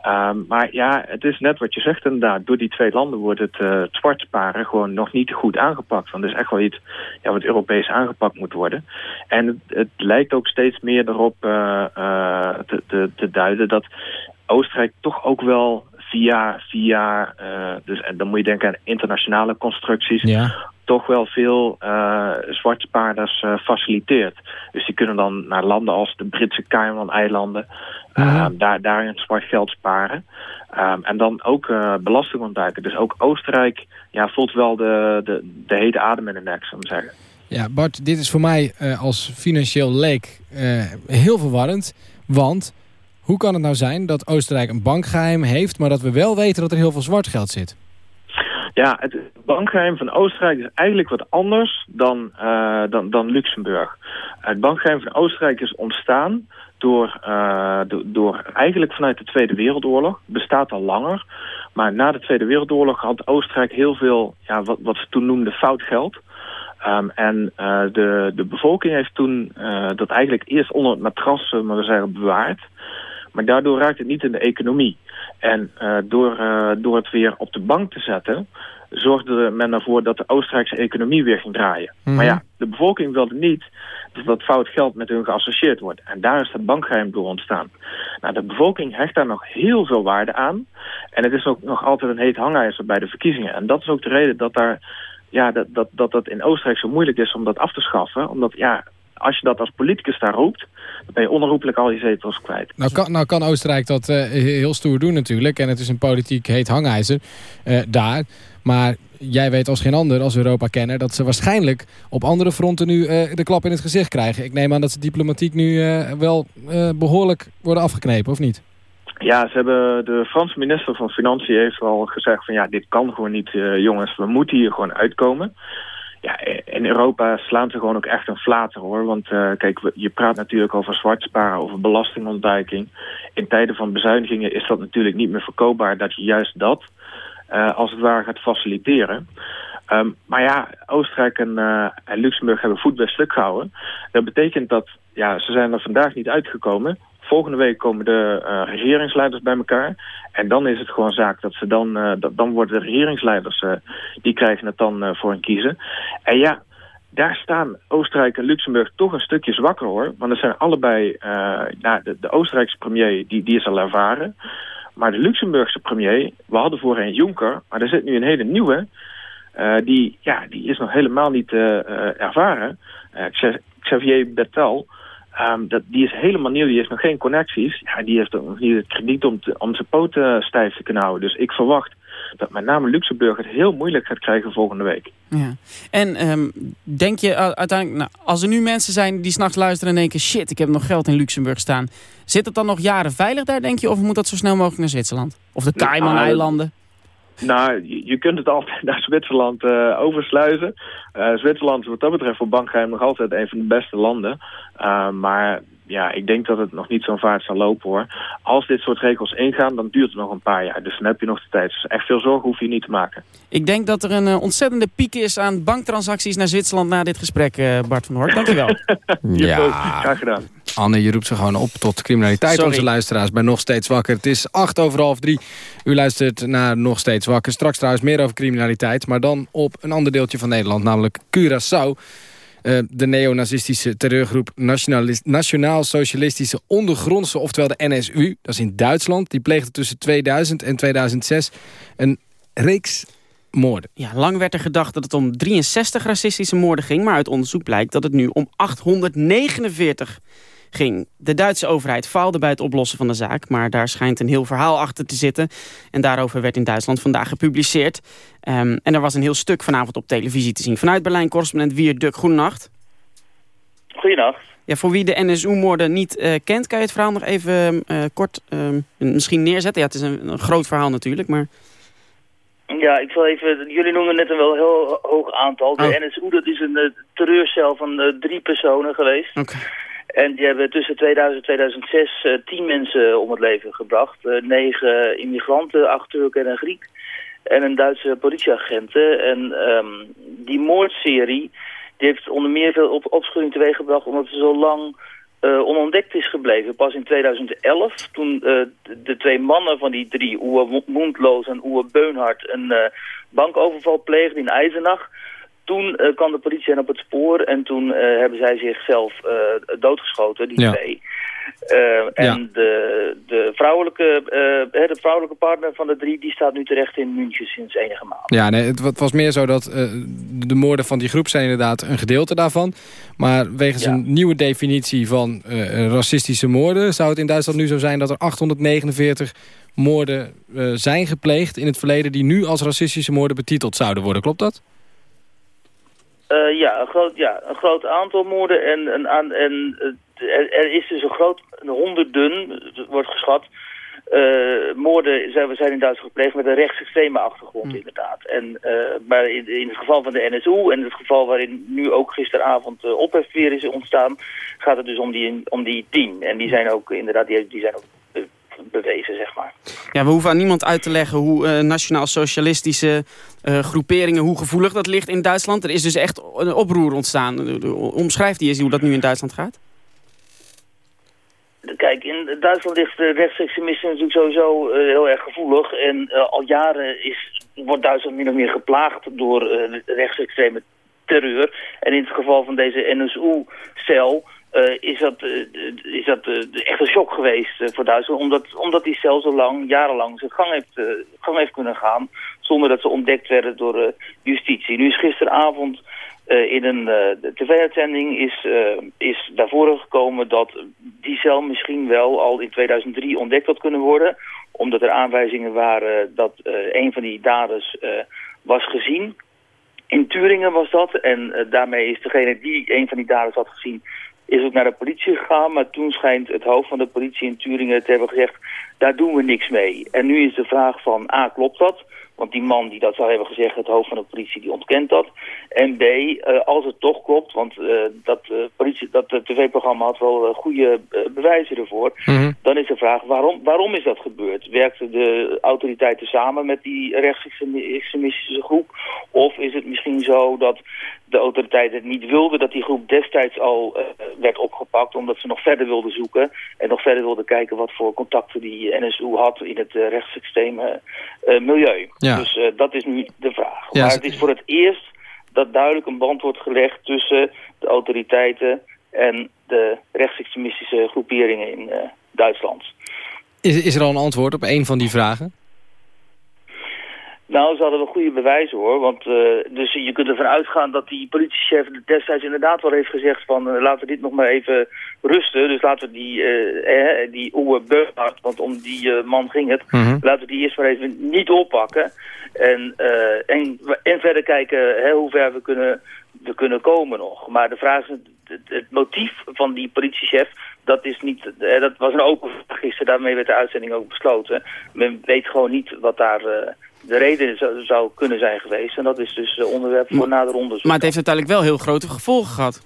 Speaker 16: Ehm, maar ja, het is net wat je zegt inderdaad. Door die twee landen wordt het, uh, het gewoon nog niet goed aangepakt. Want het is echt wel iets ja, wat Europees aangepakt moet worden. En het, het lijkt ook steeds meer erop uh, uh, te, te, te duiden dat Oostenrijk toch ook wel via, via dus, en dan moet je denken aan internationale constructies,
Speaker 3: Ja.
Speaker 16: Toch wel veel uh, zwartspaarders uh, faciliteert. Dus die kunnen dan naar landen als de Britse Cayman-eilanden uh, daar, daar in zwart geld sparen. Um, en dan ook belasting ontduiken. Dus ook Oostenrijk ja, voelt wel de, de, de hete adem in de nek, zou ik zeggen.
Speaker 3: Ja, Bart, dit is voor mij als financieel leek heel verwarrend. Want hoe kan het nou zijn dat Oostenrijk een bankgeheim heeft... maar dat we wel weten dat er heel veel zwart geld zit?
Speaker 16: Ja, het bankgeheim van Oostenrijk is eigenlijk wat anders dan, uh, dan, dan Luxemburg. Het bankgeheim van Oostenrijk is ontstaan door, do, door eigenlijk vanuit de Tweede Wereldoorlog. Bestaat al langer. Maar na de Tweede Wereldoorlog had Oostenrijk heel veel, ja, wat, wat ze toen noemden fout geld. Um, en uh, de, de bevolking heeft toen dat eigenlijk eerst onder het matras, maar we zeggen, bewaard. Maar daardoor raakt het niet in de economie. En uh, door, uh, door het weer op de bank te zetten, zorgde men ervoor dat de Oostenrijkse economie weer ging draaien. Mm -hmm. Maar ja, de bevolking wilde niet dat dat fout geld met hun geassocieerd wordt. En daar is het bankgeheim door ontstaan. Nou, de bevolking hecht daar nog heel veel waarde aan. En het is ook nog altijd een heet hangijzer bij de verkiezingen. En dat is ook de reden dat daar, ja, dat, dat, dat, dat in Oostenrijk zo moeilijk is om dat af te schaffen. Omdat, ja, als je dat als politicus daar roept, dan ben je onherroepelijk al je zetels kwijt.
Speaker 3: Nou kan, nou kan Oostenrijk dat uh, heel stoer doen natuurlijk. En het is een politiek heet hangijzer uh, daar. Maar jij weet als geen ander, als Europa-kenner... dat ze waarschijnlijk op andere fronten nu uh, de klap in het gezicht krijgen. Ik neem aan dat ze diplomatiek nu wel behoorlijk worden afgeknepen, of niet?
Speaker 16: Ja, ze hebben de Franse minister van Financiën heeft al gezegd van... ja, dit kan gewoon niet, jongens, we moeten hier gewoon uitkomen in Europa slaan ze gewoon ook echt een flater hoor. Want uh, kijk, je praat natuurlijk over zwart sparen, over belastingontduiking. In tijden van bezuinigingen is dat natuurlijk niet meer verkoopbaar dat je juist dat uh, als het ware gaat faciliteren. Um, maar ja, Oostenrijk en, uh, en Luxemburg hebben voet bij stuk gehouden. Dat betekent dat, ja, ze zijn er vandaag niet uitgekomen. Volgende week komen de uh, regeringsleiders bij elkaar. En dan is het gewoon zaak dat ze dan... Dat, dan worden de regeringsleiders... Uh, die krijgen het dan voor hun kiezen. En ja, daar staan Oostenrijk en Luxemburg toch een stukje zwakker hoor. Want er zijn allebei... nou, de, Oostenrijkse premier, die, die is al ervaren. Maar de Luxemburgse premier... We hadden voorheen Juncker, maar er zit nu een hele nieuwe... die, ja, die is nog helemaal niet ervaren. Xavier Bettel... Um, dat, die is helemaal nieuw, die heeft nog geen connecties. Ja, die heeft nog niet het krediet om, te, om zijn poten stijf te kunnen houden. Dus ik verwacht dat met name Luxemburg het heel moeilijk gaat krijgen volgende week.
Speaker 4: Ja. En um, denk je uiteindelijk, nou, als er nu mensen zijn die s'nachts luisteren en denken... shit, ik heb nog geld in Luxemburg staan. Zit het dan nog jaren veilig daar, denk je? Of moet dat zo snel mogelijk naar Zwitserland? Of de Cayman-eilanden?
Speaker 16: Nou, je, kunt het (laughs) altijd naar Zwitserland uh, oversluizen. Uh, Zwitserland is wat dat betreft voor bankgeheim nog altijd een van de beste landen. Uh, maar ja, ik denk dat het nog niet zo'n vaart zal lopen hoor. Als dit soort regels ingaan, dan duurt het nog een paar jaar. Dus dan heb je nog de tijd. Dus echt veel zorgen hoef je niet te maken.
Speaker 4: Ik denk dat er een ontzettende piek is aan banktransacties naar Zwitserland na dit gesprek, Bart van Hoort. Dankjewel. (laughs)
Speaker 3: ja,
Speaker 16: graag gedaan.
Speaker 3: Anne, je roept ze gewoon op tot criminaliteit. Sorry. Onze luisteraars bij Nog Steeds Wakker. Het is acht over half drie. U luistert naar Nog Steeds Wakker. Straks trouwens meer over criminaliteit. Maar dan op een ander deeltje van Nederland, namelijk Curaçao. Uh, de neonazistische terreurgroep Nationaal Socialistische Ondergrondse, oftewel de NSU, dat is in Duitsland. Die pleegde tussen 2000 en 2006 een reeks moorden.
Speaker 4: Ja, lang werd er gedacht dat het om 63 racistische moorden ging, maar uit onderzoek blijkt dat het nu om 849 ging. De Duitse overheid faalde bij het oplossen van de zaak... maar daar schijnt een heel verhaal achter te zitten. En daarover werd in Duitsland vandaag gepubliceerd. Um, en er was een heel stuk vanavond op televisie te zien. Vanuit Berlijn, correspondent Wier Duk. Goedenacht.
Speaker 17: Goedenacht.
Speaker 4: Ja, voor wie de NSU-moorden niet uh, kent... kan je het verhaal nog even uh, kort uh, misschien neerzetten? Ja, het is een, een groot verhaal natuurlijk, maar...
Speaker 17: Ja, ik zal even... Jullie noemden net een wel heel hoog aantal. De oh. NSU, dat is een terreurcel van drie personen geweest.
Speaker 4: Okay.
Speaker 17: En die hebben tussen 2000 en 2006 uh, tien mensen om het leven gebracht. Uh, negen immigranten, acht Turken en een Griek. En een Duitse politieagenten. En um, die moordserie heeft onder meer veel op opschudding teweeggebracht omdat ze zo lang eh, onontdekt is gebleven. Pas in 2011, toen eh, de, twee mannen van die drie, Oewe Mo- Moendloos en Oewe Beunhard, een eh, bankoverval pleegden in IJzenach. Toen eh, kwam de politie hen op het spoor en toen eh, hebben zij zichzelf eh, doodgeschoten, die
Speaker 3: Ja.
Speaker 17: twee. En de, de, vrouwelijke, de vrouwelijke partner van de drie die staat nu terecht in München sinds enige maanden.
Speaker 3: Ja, nee, het wa- het was meer zo dat de moorden van die groep zijn inderdaad een gedeelte daarvan. Maar wegens
Speaker 17: Ja.
Speaker 3: een nieuwe definitie van racistische moorden... zou het in Duitsland nu zo zijn dat er 849 moorden zijn gepleegd in het verleden... die nu als racistische moorden betiteld zouden worden. Klopt dat?
Speaker 17: Eh, ja, een groot, ja, een groot aantal moorden en, een aan, en eh, er, er is dus een groot, een honderden, het wordt geschat, eh, moorden zijn, zijn in Duitsland gepleegd met een rechtsextreme achtergrond inderdaad. En, eh, maar in, in het geval van de NSU en het geval waarin nu ook gisteravond uh, ophef weer is ontstaan, gaat het dus om die, om die tien. En die zijn ook inderdaad, die, die zijn ook eh, bewezen, zeg maar.
Speaker 4: Ja, we hoeven aan niemand uit te leggen hoe eh, nationaal-socialistische eh, groeperingen, hoe gevoelig dat ligt in Duitsland. Er is dus echt een oproer ontstaan. Omschrijft die eens hoe dat nu in Duitsland gaat?
Speaker 17: Kijk, in Duitsland ligt de rechtsextremisme natuurlijk sowieso uh, heel erg gevoelig. En al jaren is, wordt Duitsland min of meer geplaagd door rechtsextreme terreur. En in het geval van deze NSU-cel is dat, uh, is dat uh, echt een shock geweest voor Duitsland. Omdat, omdat die cel zo lang, jarenlang zijn gang heeft, gang heeft kunnen gaan. Zonder dat ze ontdekt werden door justitie. Nu is gisteravond in een tv-uitzending is, is naar voren gekomen dat die cel misschien wel al in 2003 ontdekt had kunnen worden. Omdat er aanwijzingen waren dat een van die daders was gezien. In Turingen was dat en daarmee is degene die een van die daders had gezien is ook naar de politie gegaan, maar toen schijnt het hoofd van de politie in Turingen te hebben gezegd, daar doen we niks mee. En nu is de vraag van, A, klopt dat? Want die man die dat zou hebben gezegd, het hoofd van de politie, die ontkent dat. En B, uh, als het toch klopt, want uh, dat, uh, politie, dat tv-programma had wel goede bewijzen ervoor. Mm -hmm. Dan is de vraag, waarom, waarom is dat gebeurd? Werkten de autoriteiten samen met die rechtsextremistische groep? Of is het misschien zo dat de autoriteiten niet wilden dat die groep destijds al werd opgepakt, omdat ze nog verder wilden zoeken en nog verder wilden kijken wat voor contacten die NSU had in het rechtsextreme milieu.
Speaker 3: Ja.
Speaker 17: Dus dat is nu de vraag.
Speaker 3: Ja,
Speaker 17: maar het is voor het eerst dat duidelijk een band wordt gelegd tussen de autoriteiten en de rechtsextremistische groeperingen in Duitsland.
Speaker 3: Is, is er al een antwoord op een van die vragen?
Speaker 17: Nou, ze hadden wel goede bewijzen hoor. Want uh, dus je kunt ervan uitgaan dat die politiechef destijds inderdaad wel heeft gezegd van uh, laten we dit nog maar even rusten. Dus laten we die, uh, eh, die Beughardt, want om die man ging het,
Speaker 3: Mhm.
Speaker 17: mm -hmm. laten we die eerst maar even niet oppakken. En, en, en verder kijken hè, hoe ver we kunnen, we kunnen komen nog. Maar de vraag is, het, het motief van die politiechef, dat is niet, dat was een open vraag gisteren, daarmee werd de uitzending ook besloten. Men weet gewoon niet wat daar de reden zou, zou, kunnen zijn geweest. En dat is dus onderwerp voor nader onderzoek.
Speaker 4: Maar het heeft uiteindelijk wel heel grote gevolgen gehad.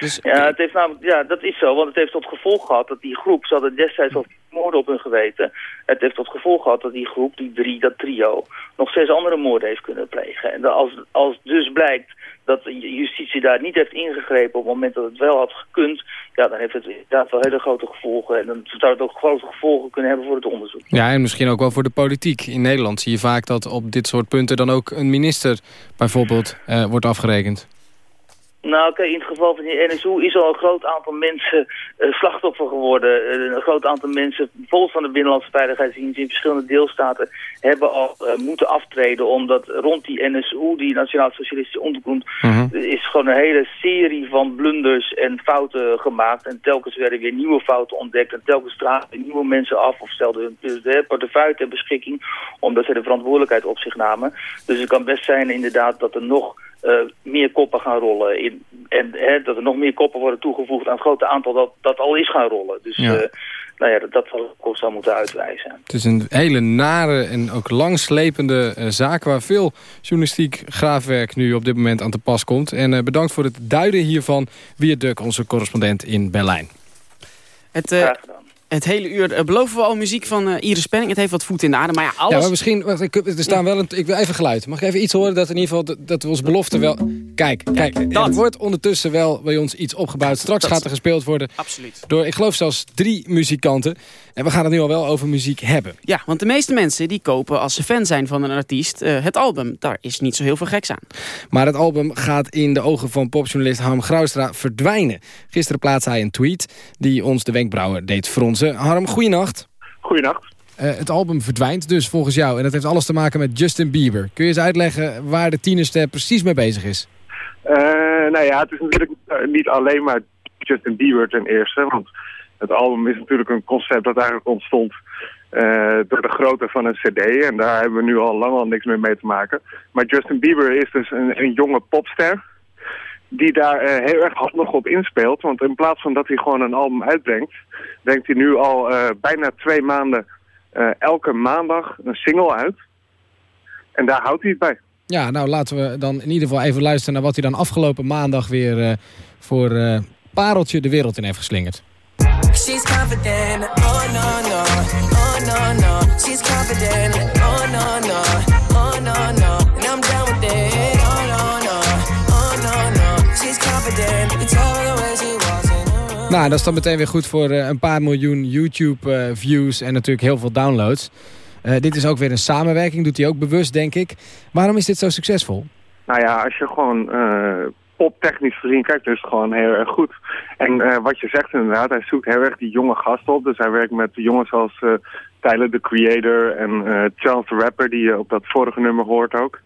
Speaker 17: Dus, ja, het heeft namelijk, ja, dat is zo. Want het heeft tot gevolg gehad dat die groep... ze hadden destijds al moorden op hun geweten. Het heeft tot gevolg gehad dat die groep, die drie, dat trio... nog zes andere moorden heeft kunnen plegen. En als, als dus blijkt dat justitie daar niet heeft ingegrepen... op het moment dat het wel had gekund... ja, dan heeft het inderdaad wel hele grote gevolgen. En dan zou het ook grote gevolgen kunnen hebben voor het onderzoek.
Speaker 3: Ja, en misschien ook wel voor de politiek. In Nederland zie je vaak dat op dit soort punten... dan ook een minister bijvoorbeeld uh, wordt afgerekend.
Speaker 17: Nou, kijk, in het geval van die NSU is al een groot aantal mensen uh, slachtoffer geworden. Uh, een groot aantal mensen, bijvoorbeeld van de Binnenlandse Veiligheidsdienst in verschillende deelstaten, hebben al uh, moeten aftreden. Omdat rond die NSU, die Nationaal Socialistische Ondergrond,
Speaker 3: Mhm.
Speaker 17: is gewoon een hele serie van blunders en fouten gemaakt. En telkens werden weer nieuwe fouten ontdekt. En telkens traden nieuwe mensen af of stelden hun de portefeuille ter beschikking, omdat ze de verantwoordelijkheid op zich namen. Dus het kan best zijn inderdaad dat er nog uh, meer koppen gaan rollen. In, en hè, dat er nog meer koppen worden toegevoegd aan het grote aantal dat, dat al is gaan rollen. Dus
Speaker 3: ja.
Speaker 17: uh, nou ja, dat, dat zal moeten uitwijzen.
Speaker 3: Het is een hele nare en ook langslepende uh, zaak... waar veel journalistiek graafwerk nu op dit moment aan te pas komt. En bedankt voor het duiden hiervan. Wie het Duk, onze correspondent in Berlijn.
Speaker 4: Het, Het hele uur eh, beloven we al muziek van eh, Iris Penning. Het heeft wat voet in de aarde, maar ja, alles...
Speaker 3: Ja, maar misschien, wacht, ik, er staan wel een, ik wil even geluid. Mag ik even iets horen dat in ieder geval, dat, dat we ons belofte wel... Kijk, kijk, er wordt ondertussen wel bij ons iets opgebouwd. Straks
Speaker 4: Dat-
Speaker 3: gaat er gespeeld worden
Speaker 4: Absoluut.
Speaker 3: door, ik geloof zelfs drie muzikanten. En we gaan het nu al wel over muziek hebben.
Speaker 4: Ja, want de meeste mensen die kopen als ze fan zijn van een artiest eh, het album. Daar is niet zo heel veel geks aan.
Speaker 3: Maar het album gaat in de ogen van popjournalist Harm Graustra verdwijnen. Gisteren plaatste hij een tweet die ons de wenkbrauwen deed fronsen. Harm, goeienacht.
Speaker 18: Goeienacht.
Speaker 3: Eh, het album verdwijnt dus volgens jou. En dat heeft alles te maken met Justin Bieber. Kun je eens uitleggen waar de tienerster precies mee bezig is?
Speaker 18: Eh, nou ja, het is natuurlijk eh, niet alleen maar Justin Bieber ten eerste. Want het album is natuurlijk een concept dat eigenlijk ontstond eh, door de grootte van een cd. En daar hebben we nu al lang al niks meer mee te maken. Maar Justin Bieber is dus een, een jonge popster die daar eh, heel erg handig op inspeelt. Want in plaats van dat hij gewoon een album uitbrengt... brengt hij nu al eh, bijna twee maanden eh, elke maandag een single uit. En daar houdt hij het bij.
Speaker 3: Ja, nou laten we dan in ieder geval even luisteren naar wat hij dan afgelopen maandag weer eh, voor eh, pareltje de wereld in heeft geslingerd.
Speaker 19: She's confident, oh no no, oh no no. She's confident, oh no no, oh no no.
Speaker 3: Nou, dat is dan meteen weer goed voor eh, een paar miljoen YouTube-views en natuurlijk heel veel downloads. Eh, dit is ook weer een samenwerking, doet hij ook bewust, denk ik. Waarom is dit zo succesvol?
Speaker 18: Nou ja, als je gewoon eh, poptechnisch gezien kijkt, is het gewoon heel erg goed. En eh, wat je zegt inderdaad, hij zoekt heel erg die jonge gasten op. Dus hij werkt met jongens als eh, Tyler, the Creator en eh Charles the Rapper, die je op dat vorige nummer hoort ook.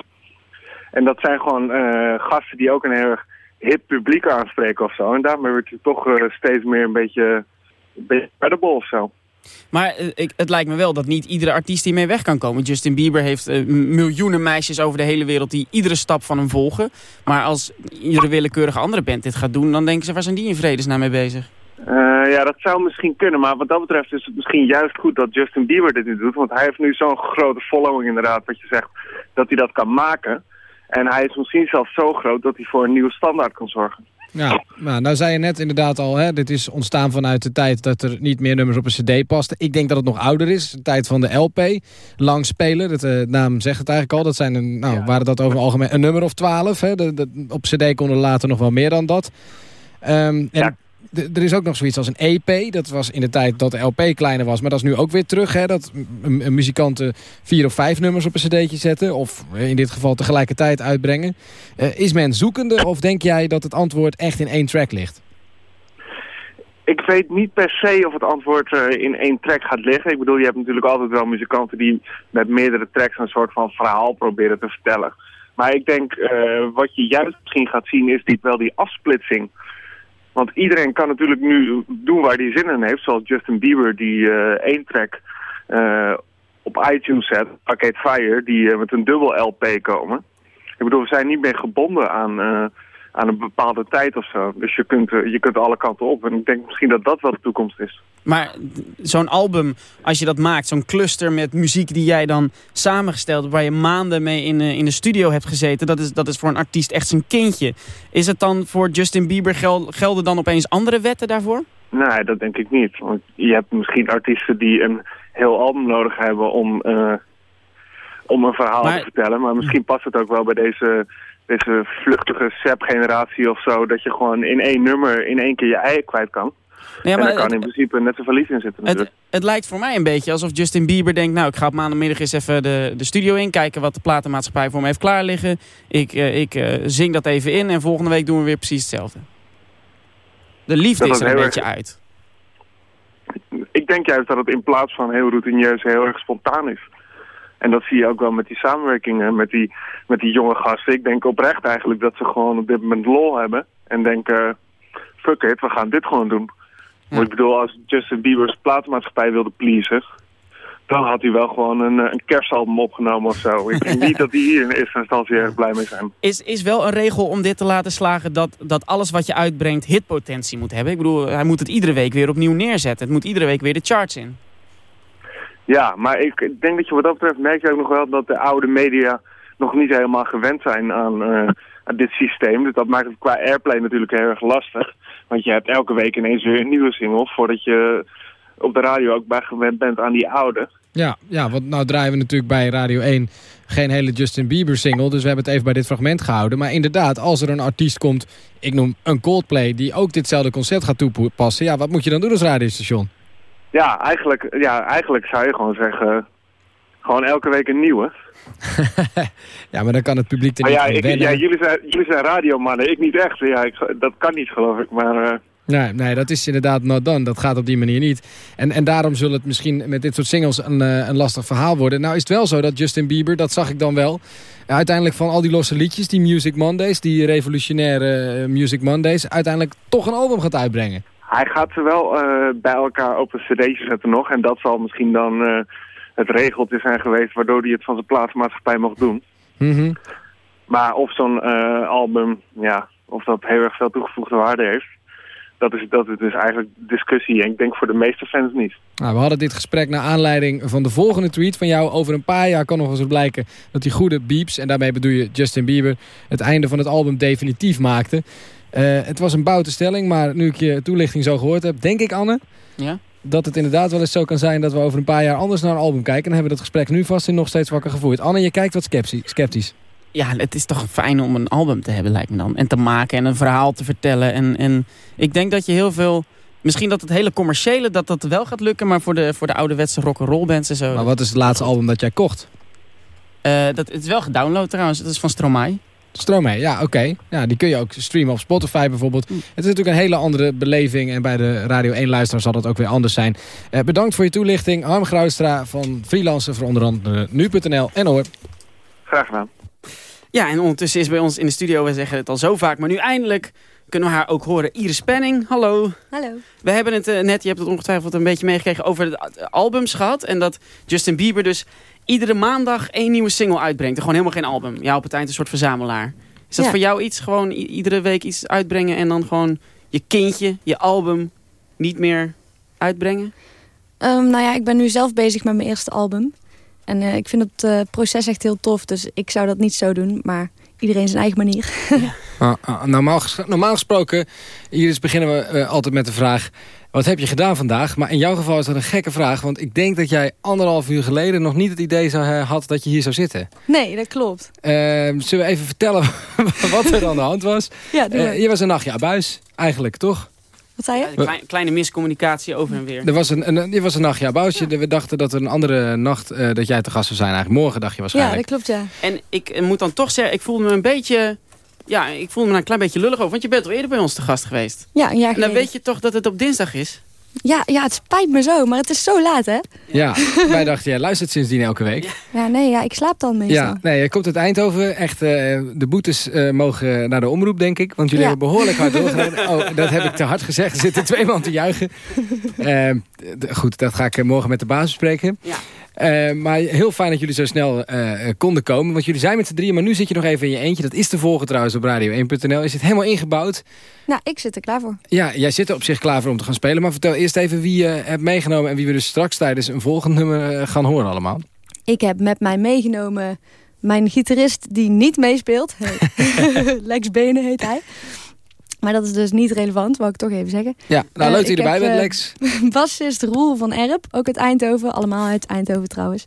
Speaker 18: En dat zijn gewoon eh, gasten die ook een heel erg hip publiek aanspreken of zo. En daarmee wordt hij toch eh, steeds meer een beetje, een beetje credible of zo.
Speaker 4: Maar eh, ik, het lijkt me wel dat niet iedere artiest hiermee weg kan komen. Justin Bieber heeft eh, miljoenen meisjes over de hele wereld die iedere stap van hem volgen. Maar als iedere willekeurige andere band dit gaat doen, dan denken ze waar zijn die in vredesnaam mee bezig?
Speaker 18: Ja, dat zou misschien kunnen, maar wat dat betreft is het misschien juist goed dat Justin Bieber dit nu doet. Want hij heeft nu zo'n grote following inderdaad, wat je zegt, dat hij dat kan maken. En hij is misschien zelfs zo groot dat hij voor een nieuwe standaard kan zorgen.
Speaker 3: Ja, nou, nou zei je net inderdaad al, hè, dit is ontstaan vanuit de tijd dat er niet meer nummers op een cd pasten. Ik denk dat het nog ouder is, de tijd van de LP. Lang spelen, dat, eh, naam zegt het eigenlijk al. Dat zijn een, nou, waren dat over het algemeen een nummer of twaalf. Hè, de, de- op cd konden later nog wel meer dan dat. Ehm, en d- er is ook nog zoiets als een EP. Dat was in de tijd dat de LP kleiner was. Maar dat is nu ook weer terug. Hè, dat muzikanten vier of vijf nummers op een cd'tje zetten. Of in dit geval tegelijkertijd uitbrengen. Eh, is men zoekende of denk jij dat het antwoord echt in één track ligt?
Speaker 18: Ik weet niet per se of het antwoord eh, in één track gaat liggen. Ik bedoel, je hebt natuurlijk altijd wel muzikanten die met meerdere tracks een soort van verhaal proberen te vertellen. Maar ik denk, eh, wat je juist misschien gaat zien, is die, wel die afsplitsing. Want iedereen kan natuurlijk nu doen waar hij zin in heeft. Zoals Justin Bieber, die eh, één track eh, op iTunes zet, Arcade Fire, die eh, met een dubbel LP komen. Ik bedoel, we zijn niet meer gebonden aan, aan een bepaalde tijd of zo. Dus je kunt, je kunt alle kanten op. En ik denk misschien dat dat wel de toekomst is.
Speaker 4: Maar zo'n album, als je dat maakt, zo'n cluster met muziek die jij dan samengesteld hebt, waar je maanden mee in, eh, in de studio hebt gezeten, dat is, dat is voor een artiest echt zijn kindje. Is het dan voor Justin Bieber, gel- gelden dan opeens andere wetten daarvoor?
Speaker 18: Nee, dat denk ik niet. Want je hebt misschien artiesten die een heel album nodig hebben om, eh, om een verhaal
Speaker 4: Maar-
Speaker 18: te vertellen. Maar misschien past het ook wel bij deze, deze vluchtige sap-generatie of zo. Dat je gewoon in één nummer in één keer je eigen kwijt kan.
Speaker 4: Ja,
Speaker 18: en
Speaker 4: maar
Speaker 18: daar kan in principe net zoveel liefde in zitten natuurlijk.
Speaker 4: Het, het lijkt voor mij een beetje alsof Justin Bieber denkt... nou, ik ga op maandagmiddag eens even de, de studio in... kijken wat de platenmaatschappij voor me heeft klaar liggen. Ik, eh, ik eh, zing dat even in en volgende week doen we weer precies hetzelfde. De liefde
Speaker 18: Dat
Speaker 4: is er een beetje
Speaker 18: erg-
Speaker 4: uit.
Speaker 18: Ik denk juist dat het in plaats van heel routineus heel erg spontaan is. En dat zie je ook wel met die samenwerkingen, met die, met die jonge gasten. Ik denk oprecht eigenlijk dat ze gewoon op dit moment lol hebben. En denken, fuck it, we gaan dit gewoon doen. Maar ik bedoel, als Justin Bieber's platenmaatschappij wilde pleasen... dan had hij wel gewoon een, eh, een kerstalbum opgenomen of zo. Ik denk (laughs) niet dat die hier in eerste instantie erg blij mee zijn.
Speaker 4: Is, is wel een regel om dit te laten slagen... Dat, dat alles wat je uitbrengt hitpotentie moet hebben? Ik bedoel, hij moet het iedere week weer opnieuw neerzetten. Het moet iedere week weer de charts in.
Speaker 18: Ja, maar ik denk dat je wat dat betreft merk je ook nog wel dat de oude media nog niet helemaal gewend zijn aan, eh, aan dit systeem. Dus dat maakt het qua airplay natuurlijk heel erg lastig. Want je hebt elke week ineens weer een nieuwe single voordat je op de radio ook bij gewend bent aan die oude.
Speaker 3: Ja, ja, want nou draaien we natuurlijk bij Radio 1 geen hele Justin Bieber single. Dus we hebben het even bij dit fragment gehouden. Maar inderdaad, als er een artiest komt, ik noem een Coldplay... die ook ditzelfde concept gaat toepassen... ja, wat moet je dan doen als radiostation?
Speaker 18: Ja, eigenlijk, ja, eigenlijk zou je gewoon zeggen, gewoon elke week een nieuwe. (laughs)
Speaker 3: Ja, maar dan kan het publiek er niet
Speaker 18: ja, ik, ja jullie, zijn, jullie zijn radiomannen, ik niet echt. Ja, ik, dat kan niet geloof ik, maar... eh,
Speaker 3: Nee, nee, dat is inderdaad not done. Dat gaat op die manier niet. En, en daarom zullen het misschien met dit soort singles een, eh, een lastig verhaal worden. Nou is het wel zo dat Justin Bieber, dat zag ik dan wel... uiteindelijk van al die losse liedjes, die Music Mondays... die revolutionaire eh, Music Mondays... uiteindelijk toch een album gaat uitbrengen.
Speaker 18: Hij gaat ze wel bij elkaar op een cd'tje zetten nog. En dat zal misschien dan het regeltje zijn geweest waardoor hij het van zijn plaatsmaatschappij mocht doen.
Speaker 3: Mhm.
Speaker 18: Maar of zo'n eh, album, ja, of dat heel erg veel toegevoegde waarde heeft, dat is, dat is dus eigenlijk discussie. En ik denk voor de meeste fans niet.
Speaker 3: Nou, we hadden dit gesprek naar aanleiding van de volgende tweet van jou. Over een paar jaar kan nog eens blijken dat die goede beeps... en daarmee bedoel je Justin Bieber... het einde van het album definitief maakte. Eh, het was een boute stelling, maar nu ik je toelichting zo gehoord heb... denk ik, Anne,
Speaker 4: Ja?
Speaker 3: Dat het inderdaad wel eens zo kan zijn... dat we over een paar jaar anders naar een album kijken... en hebben we dat gesprek nu vast in nog steeds wakker gevoerd. Anne, je kijkt wat sceptisch. sceptisch.
Speaker 4: Ja, het is toch fijn om een album te hebben, lijkt me dan. En te maken en een verhaal te vertellen. En, en ik denk dat je heel veel... Misschien dat het hele commerciële dat dat wel gaat lukken... maar voor de, voor de ouderwetse rock'n'roll bands en zo...
Speaker 3: Maar wat is het laatste album dat jij kocht?
Speaker 4: Eh, dat, het is wel gedownload trouwens. Dat is van Stromae.
Speaker 3: Stromae, ja, oké. Ja, die kun je ook streamen op Spotify bijvoorbeeld. Het is natuurlijk een hele andere beleving. En bij de Radio 1-luisteraar zal dat ook weer anders zijn. Eh, bedankt voor je toelichting. Harm Grouwstra van Freelancer voor onder andere Nu.nl en Hoor.
Speaker 18: Graag gedaan.
Speaker 4: Ja, en ondertussen is bij ons in de studio, we zeggen het al zo vaak... maar nu eindelijk kunnen we haar ook horen. Iris Penning, hallo.
Speaker 20: Hallo.
Speaker 4: We hebben het eh, net, je hebt het ongetwijfeld een beetje meegekregen... over de eh, albums gehad. En dat Justin Bieber dus iedere maandag één nieuwe single uitbrengt. Gewoon helemaal geen album. Ja, op het eind een soort verzamelaar. Is dat
Speaker 20: Ja.
Speaker 4: voor jou iets, gewoon iedere week iets uitbrengen... en dan gewoon je kindje, je album niet meer uitbrengen?
Speaker 20: Ehm, nou ja, ik ben nu zelf bezig met mijn eerste album. En eh, ik vind het eh, proces echt heel tof. Dus ik zou dat niet zo doen. Maar iedereen zijn eigen manier. (laughs)
Speaker 3: Ah, ah, normaal, ges- normaal gesproken, Iris, beginnen we eh, altijd met de vraag... Wat heb je gedaan vandaag? Maar in jouw geval is dat een gekke vraag. Want ik denk dat jij anderhalf uur geleden nog niet het idee zou, eh, had dat je hier zou zitten.
Speaker 20: nee, dat klopt.
Speaker 3: Ehm, zullen we even vertellen (laughs) wat er aan de hand was? (laughs)
Speaker 20: Ja, doe
Speaker 3: Eh, je was een nachtje abuis, eigenlijk, toch?
Speaker 20: Wat zei je?
Speaker 4: Kleine miscommunicatie over en weer.
Speaker 3: Er was een, een, je was een nachtje abuisje. We dachten dat er een andere nacht eh, dat jij te gast zou zijn. Eigenlijk morgen dacht je
Speaker 20: Ja,
Speaker 3: waarschijnlijk.
Speaker 20: dat klopt, ja.
Speaker 4: En ik moet dan toch zeggen, ik voelde me een beetje... Ja, ik voelde me daar een klein beetje lullig over. Want je bent al eerder bij ons te gast geweest.
Speaker 20: Ja, een jaar
Speaker 4: En dan weet je toch dat het op dinsdag is?
Speaker 20: Ja, ja, het spijt me zo. Maar het is zo laat, hè?
Speaker 3: Ja, (laughs) wij dachten, jij luistert sindsdien elke week.
Speaker 20: Ja, nee, ja, ik slaap dan meestal.
Speaker 3: Ja, nee, je komt uit Eindhoven. Echt, eh, de boetes eh, mogen naar de omroep, denk ik. Want jullie
Speaker 20: Ja.
Speaker 3: hebben behoorlijk hard (laughs) doorgereden. Oh, dat heb ik te hard gezegd. Er zitten twee man te juichen. (laughs) Eh, goed, dat ga ik morgen met de baas bespreken.
Speaker 4: Ja.
Speaker 3: Eh, maar heel fijn dat jullie zo snel eh, eh, konden komen. Want jullie zijn met z'n drieën, maar nu zit je nog even in je eentje. Dat is te volgen trouwens op radio1.nl. Is het helemaal ingebouwd?
Speaker 20: Nou, ik zit er klaar voor.
Speaker 3: Ja, jij zit er op zich klaar voor om te gaan spelen. Maar vertel eerst even wie je hebt meegenomen... en wie we dus straks tijdens een volgend nummer eh, gaan horen allemaal.
Speaker 20: Ik heb met mij meegenomen mijn gitarist die niet meespeelt. (laughs) (laughs) Lex Benen heet hij. Maar dat is dus niet relevant, wou ik toch even zeggen.
Speaker 3: Ja, nou
Speaker 20: Eh,
Speaker 3: leuk dat je erbij
Speaker 20: heb,
Speaker 3: bent,
Speaker 20: eh,
Speaker 3: Lex. (laughs)
Speaker 20: Bassist Roel van Erp, ook uit Eindhoven. Allemaal uit Eindhoven trouwens.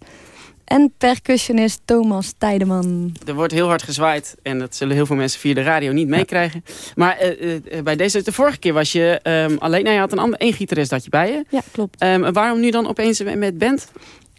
Speaker 20: En percussionist Thomas Tijdeman.
Speaker 4: Er wordt heel hard gezwaaid. En dat zullen heel veel mensen via de radio niet meekrijgen. Maar eh, bij deze, de vorige keer was je ehm, alleen... Nou, je had een ander, één gitarist had je bij je.
Speaker 20: Ja, klopt.
Speaker 4: Ehm, waarom nu dan opeens met- met band?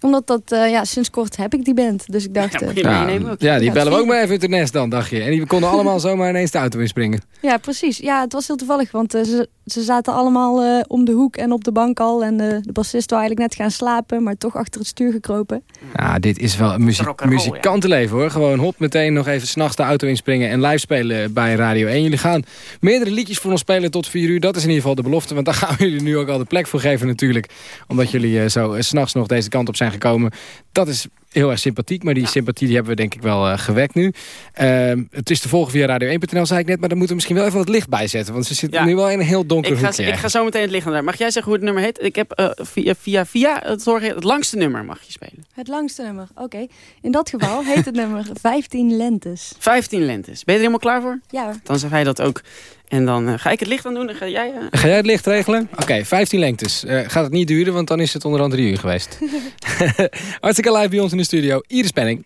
Speaker 20: Omdat dat, eh, ja, sinds kort heb ik die band. Dus ik dacht...
Speaker 4: Ja,
Speaker 20: eh,
Speaker 4: ook.
Speaker 3: Ja, die
Speaker 20: Ja,
Speaker 3: bellen we ook maar even uit de nest dan, dacht je. En die konden allemaal (laughs) zomaar ineens de auto inspringen.
Speaker 20: Ja, precies. Ja, het was heel toevallig, want eh, ze, ze zaten allemaal eh, om de hoek en op de bank al. En eh, de bassist wou eigenlijk net gaan slapen, maar toch achter het stuur gekropen.
Speaker 3: Ja, dit is wel een muzikantenleven hoor. Gewoon hop, meteen nog even s'nachts de auto inspringen en live spelen bij Radio 1. Jullie gaan meerdere liedjes voor ons spelen tot 4 uur. Dat is in ieder geval de belofte, want daar (laughs) gaan we jullie nu ook al de plek voor geven natuurlijk. Omdat jullie eh, zo 's s'nachts nog deze kant op zijn gekomen. Dat is heel erg sympathiek, maar die sympathie die hebben we denk ik wel eh, gewekt nu. Ehm, het is te volgen via radio1.nl, zei ik net, maar daar moeten we misschien wel even wat licht bij zetten. Want ze zitten
Speaker 4: Ja.
Speaker 3: nu wel in een heel donker
Speaker 4: Ik ga,
Speaker 3: hoekje.
Speaker 4: ik ga zo meteen het licht aan. Mag jij zeggen hoe het nummer heet? Ik heb eh, via, via, via het, zorgen, het langste nummer mag je spelen.
Speaker 20: Het langste nummer, oké. In dat geval heet het nummer (laughs) 15 Lentes.
Speaker 4: 15 lentes. Ben je er helemaal klaar voor?
Speaker 20: Ja.
Speaker 4: Dan zijn wij dat ook. En dan eh, ga ik het licht aan doen en ga jij...
Speaker 3: Ga jij het licht regelen? Oké, 15 lengtes. Eh, gaat het niet duren, want dan is het onderhand drie uur geweest. (laughs) (laughs) Hartstikke live bij ons in de studio. Iris Penning.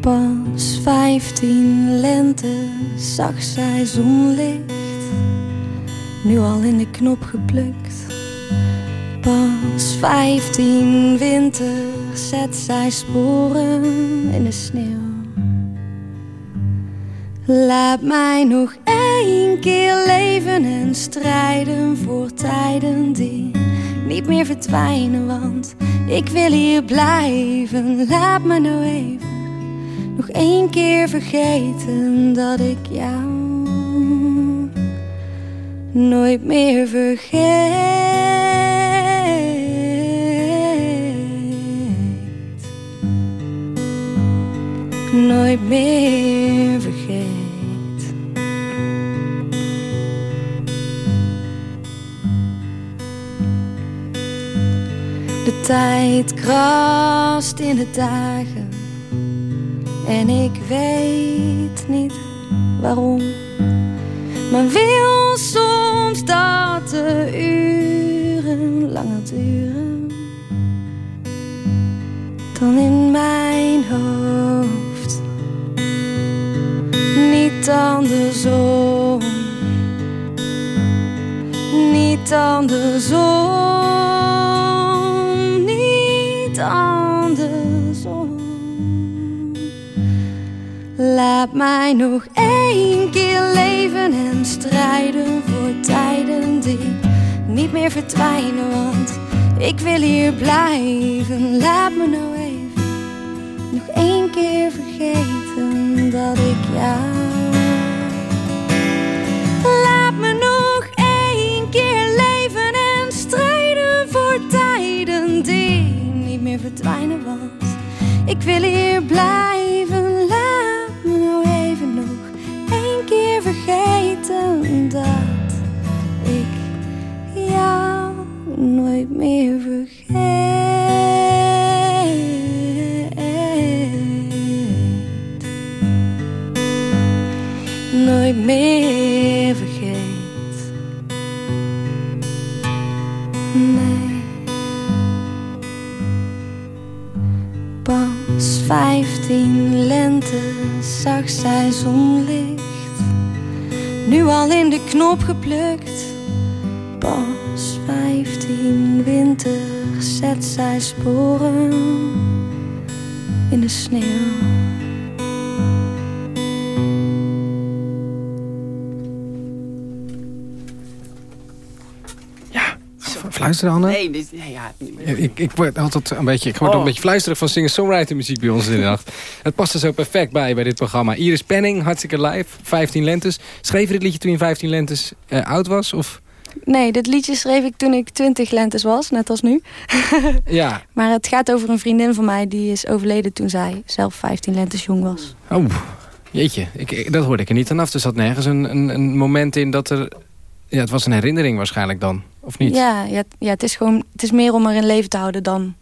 Speaker 15: Pas vijftien lente zag zij zonlicht, nu al in de knop geplukt. Pas vijftien winter zet zij sporen in de sneeuw. Laat mij nog één keer leven en strijden voor tijden die niet meer verdwijnen, want ik wil hier blijven. Laat me nou even nog één keer vergeten dat ik jou nooit meer vergeet. Nooit meer vergeet. De tijd krast in de dagen en ik weet niet waarom. Maar wil soms dat de uren langer duren dan in mijn hoofd. Niet andersom, niet andersom, Laat mij nog één keer leven en strijden voor tijden die niet meer verdwijnen. Want ik wil hier blijven. Laat me nou even nog één keer vergeten dat ik jou. Laat me nog één keer leven en strijden voor tijden die niet meer verdwijnen. Want ik wil hier blijven. Vergeten dat ik jou nooit meer vergeet. Nooit meer vergeet. Nee. Pas vijftien lente zag zij zonlicht. Nu al in de knop geplukt. Pas vijftien winter zet zij sporen in de sneeuw.
Speaker 3: Fluisteren, Anne?
Speaker 4: Nee, dit, nee ja,
Speaker 3: Ja, Ik, ik word altijd een beetje, ik word
Speaker 4: Oh.
Speaker 3: een beetje fluisterig van singer-songwriter muziek bij ons in de nacht. Het past er zo perfect bij, bij dit programma. Iris Penning, hartstikke live, 15 lentes. Schreef je dit liedje toen je 15 lentes eh, oud was? Of?
Speaker 20: Nee, dit liedje schreef ik toen ik 20 lentes was, net als nu. (laughs)
Speaker 3: Ja.
Speaker 20: Maar het gaat over een vriendin van mij die is overleden toen zij zelf 15 lentes jong was.
Speaker 3: Oh, jeetje. Ik, ik- dat hoorde ik er niet aan af. Er zat nergens een, een, een moment in dat er... Ja, het was een herinnering waarschijnlijk dan, of niet?
Speaker 20: Ja, ja, ja, het is gewoon het is meer om er in leven te houden dan.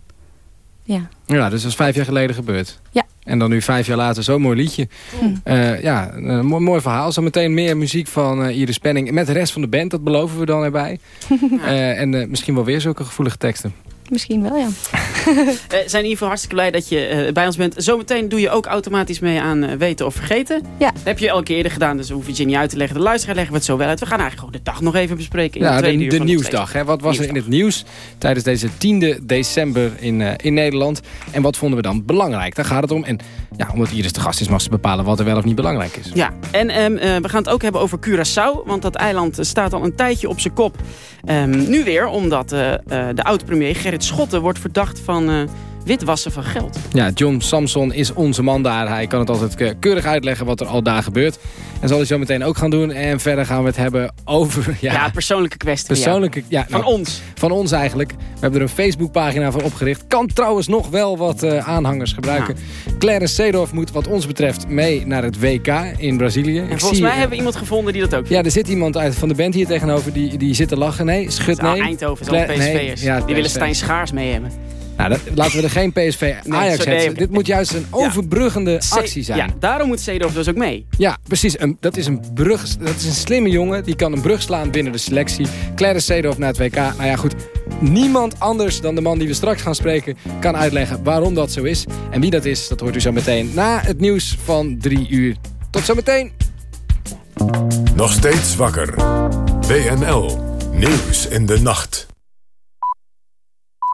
Speaker 20: Ja.
Speaker 3: Ja, dus dat is vijf jaar geleden gebeurd.
Speaker 20: Ja.
Speaker 3: En dan nu vijf jaar later zo'n mooi liedje.
Speaker 20: Hm.
Speaker 3: Eh, ja, een mooi, mooi verhaal. Zometeen meer muziek van eh, Iris Penning. Met de rest van de band, dat beloven we dan erbij. (laughs) Eh, en misschien wel weer zulke gevoelige teksten.
Speaker 20: Misschien wel, ja.
Speaker 4: We (laughs) zijn in ieder geval hartstikke blij dat je eh, bij ons bent. Zometeen doe je ook automatisch mee aan eh, weten of vergeten.
Speaker 20: Ja.
Speaker 4: Dat heb je elke keer eerder gedaan, dus we hoeven het je niet uit te leggen. De luisteraar leggen we het zo wel uit. We gaan eigenlijk gewoon de dag nog even bespreken. In
Speaker 3: Ja,
Speaker 4: de,
Speaker 3: de,
Speaker 4: uur
Speaker 3: de nieuwsdag. Hè? Wat was er in het nieuws tijdens deze 10e december in, eh, in Nederland? En wat vonden we dan belangrijk? Daar gaat het om. En ja, omdat Iris de gast is, mag ze bepalen wat er wel of niet belangrijk is.
Speaker 4: Ja, en ehm, eh, we gaan het ook hebben over Curaçao. Want dat eiland eh, staat al een tijdje op zijn kop. Ehm, nu weer, omdat eh, eh, de oud-premier Gerrit Schotten wordt verdacht van eh, witwassen van geld.
Speaker 3: Ja, John Samson is onze man daar. Hij kan het altijd eh, keurig uitleggen wat er al daar gebeurt. En zal hij zo meteen ook gaan doen. En verder gaan we het hebben over... (laughs) Ja,
Speaker 4: Ja, persoonlijke kwestie.
Speaker 3: persoonlijke... Ja,
Speaker 4: Van
Speaker 3: nou,
Speaker 4: ons.
Speaker 3: Van ons eigenlijk. We hebben er een Facebookpagina voor opgericht. Kan trouwens nog wel wat eh, aanhangers gebruiken. Clarence Seedorf moet wat ons betreft mee naar het WK in Brazilië.
Speaker 4: En volgens mij hebben we iemand gevonden die dat ook
Speaker 3: Ja, er zit iemand uit van de band hier tegenover die, die zit te lachen. Nee, schud nee.
Speaker 4: Eindhoven, is allemaal
Speaker 3: Cla- nee,
Speaker 4: PSV'ers.
Speaker 3: ja,
Speaker 4: die willen. Stijn Schaars mee hebben.
Speaker 3: Nou, dat- laten we er geen PSV Ajax hebben.
Speaker 4: nee.
Speaker 3: Dit moet juist een overbruggende actie zijn.
Speaker 4: Ja, daarom moet Seedorf dus ook mee.
Speaker 3: Ja, precies. Een, dat, is een brug, dat is een slimme jongen. Die kan een brug slaan binnen de selectie. Clarence Seedorf naar het WK. Nou ja, goed. Niemand anders dan de man die we straks gaan spreken... kan uitleggen waarom dat zo is. En wie dat is, dat hoort u zo meteen na het nieuws van drie uur. Tot zo meteen.
Speaker 2: Nog steeds wakker. WNL. Nieuws in de nacht.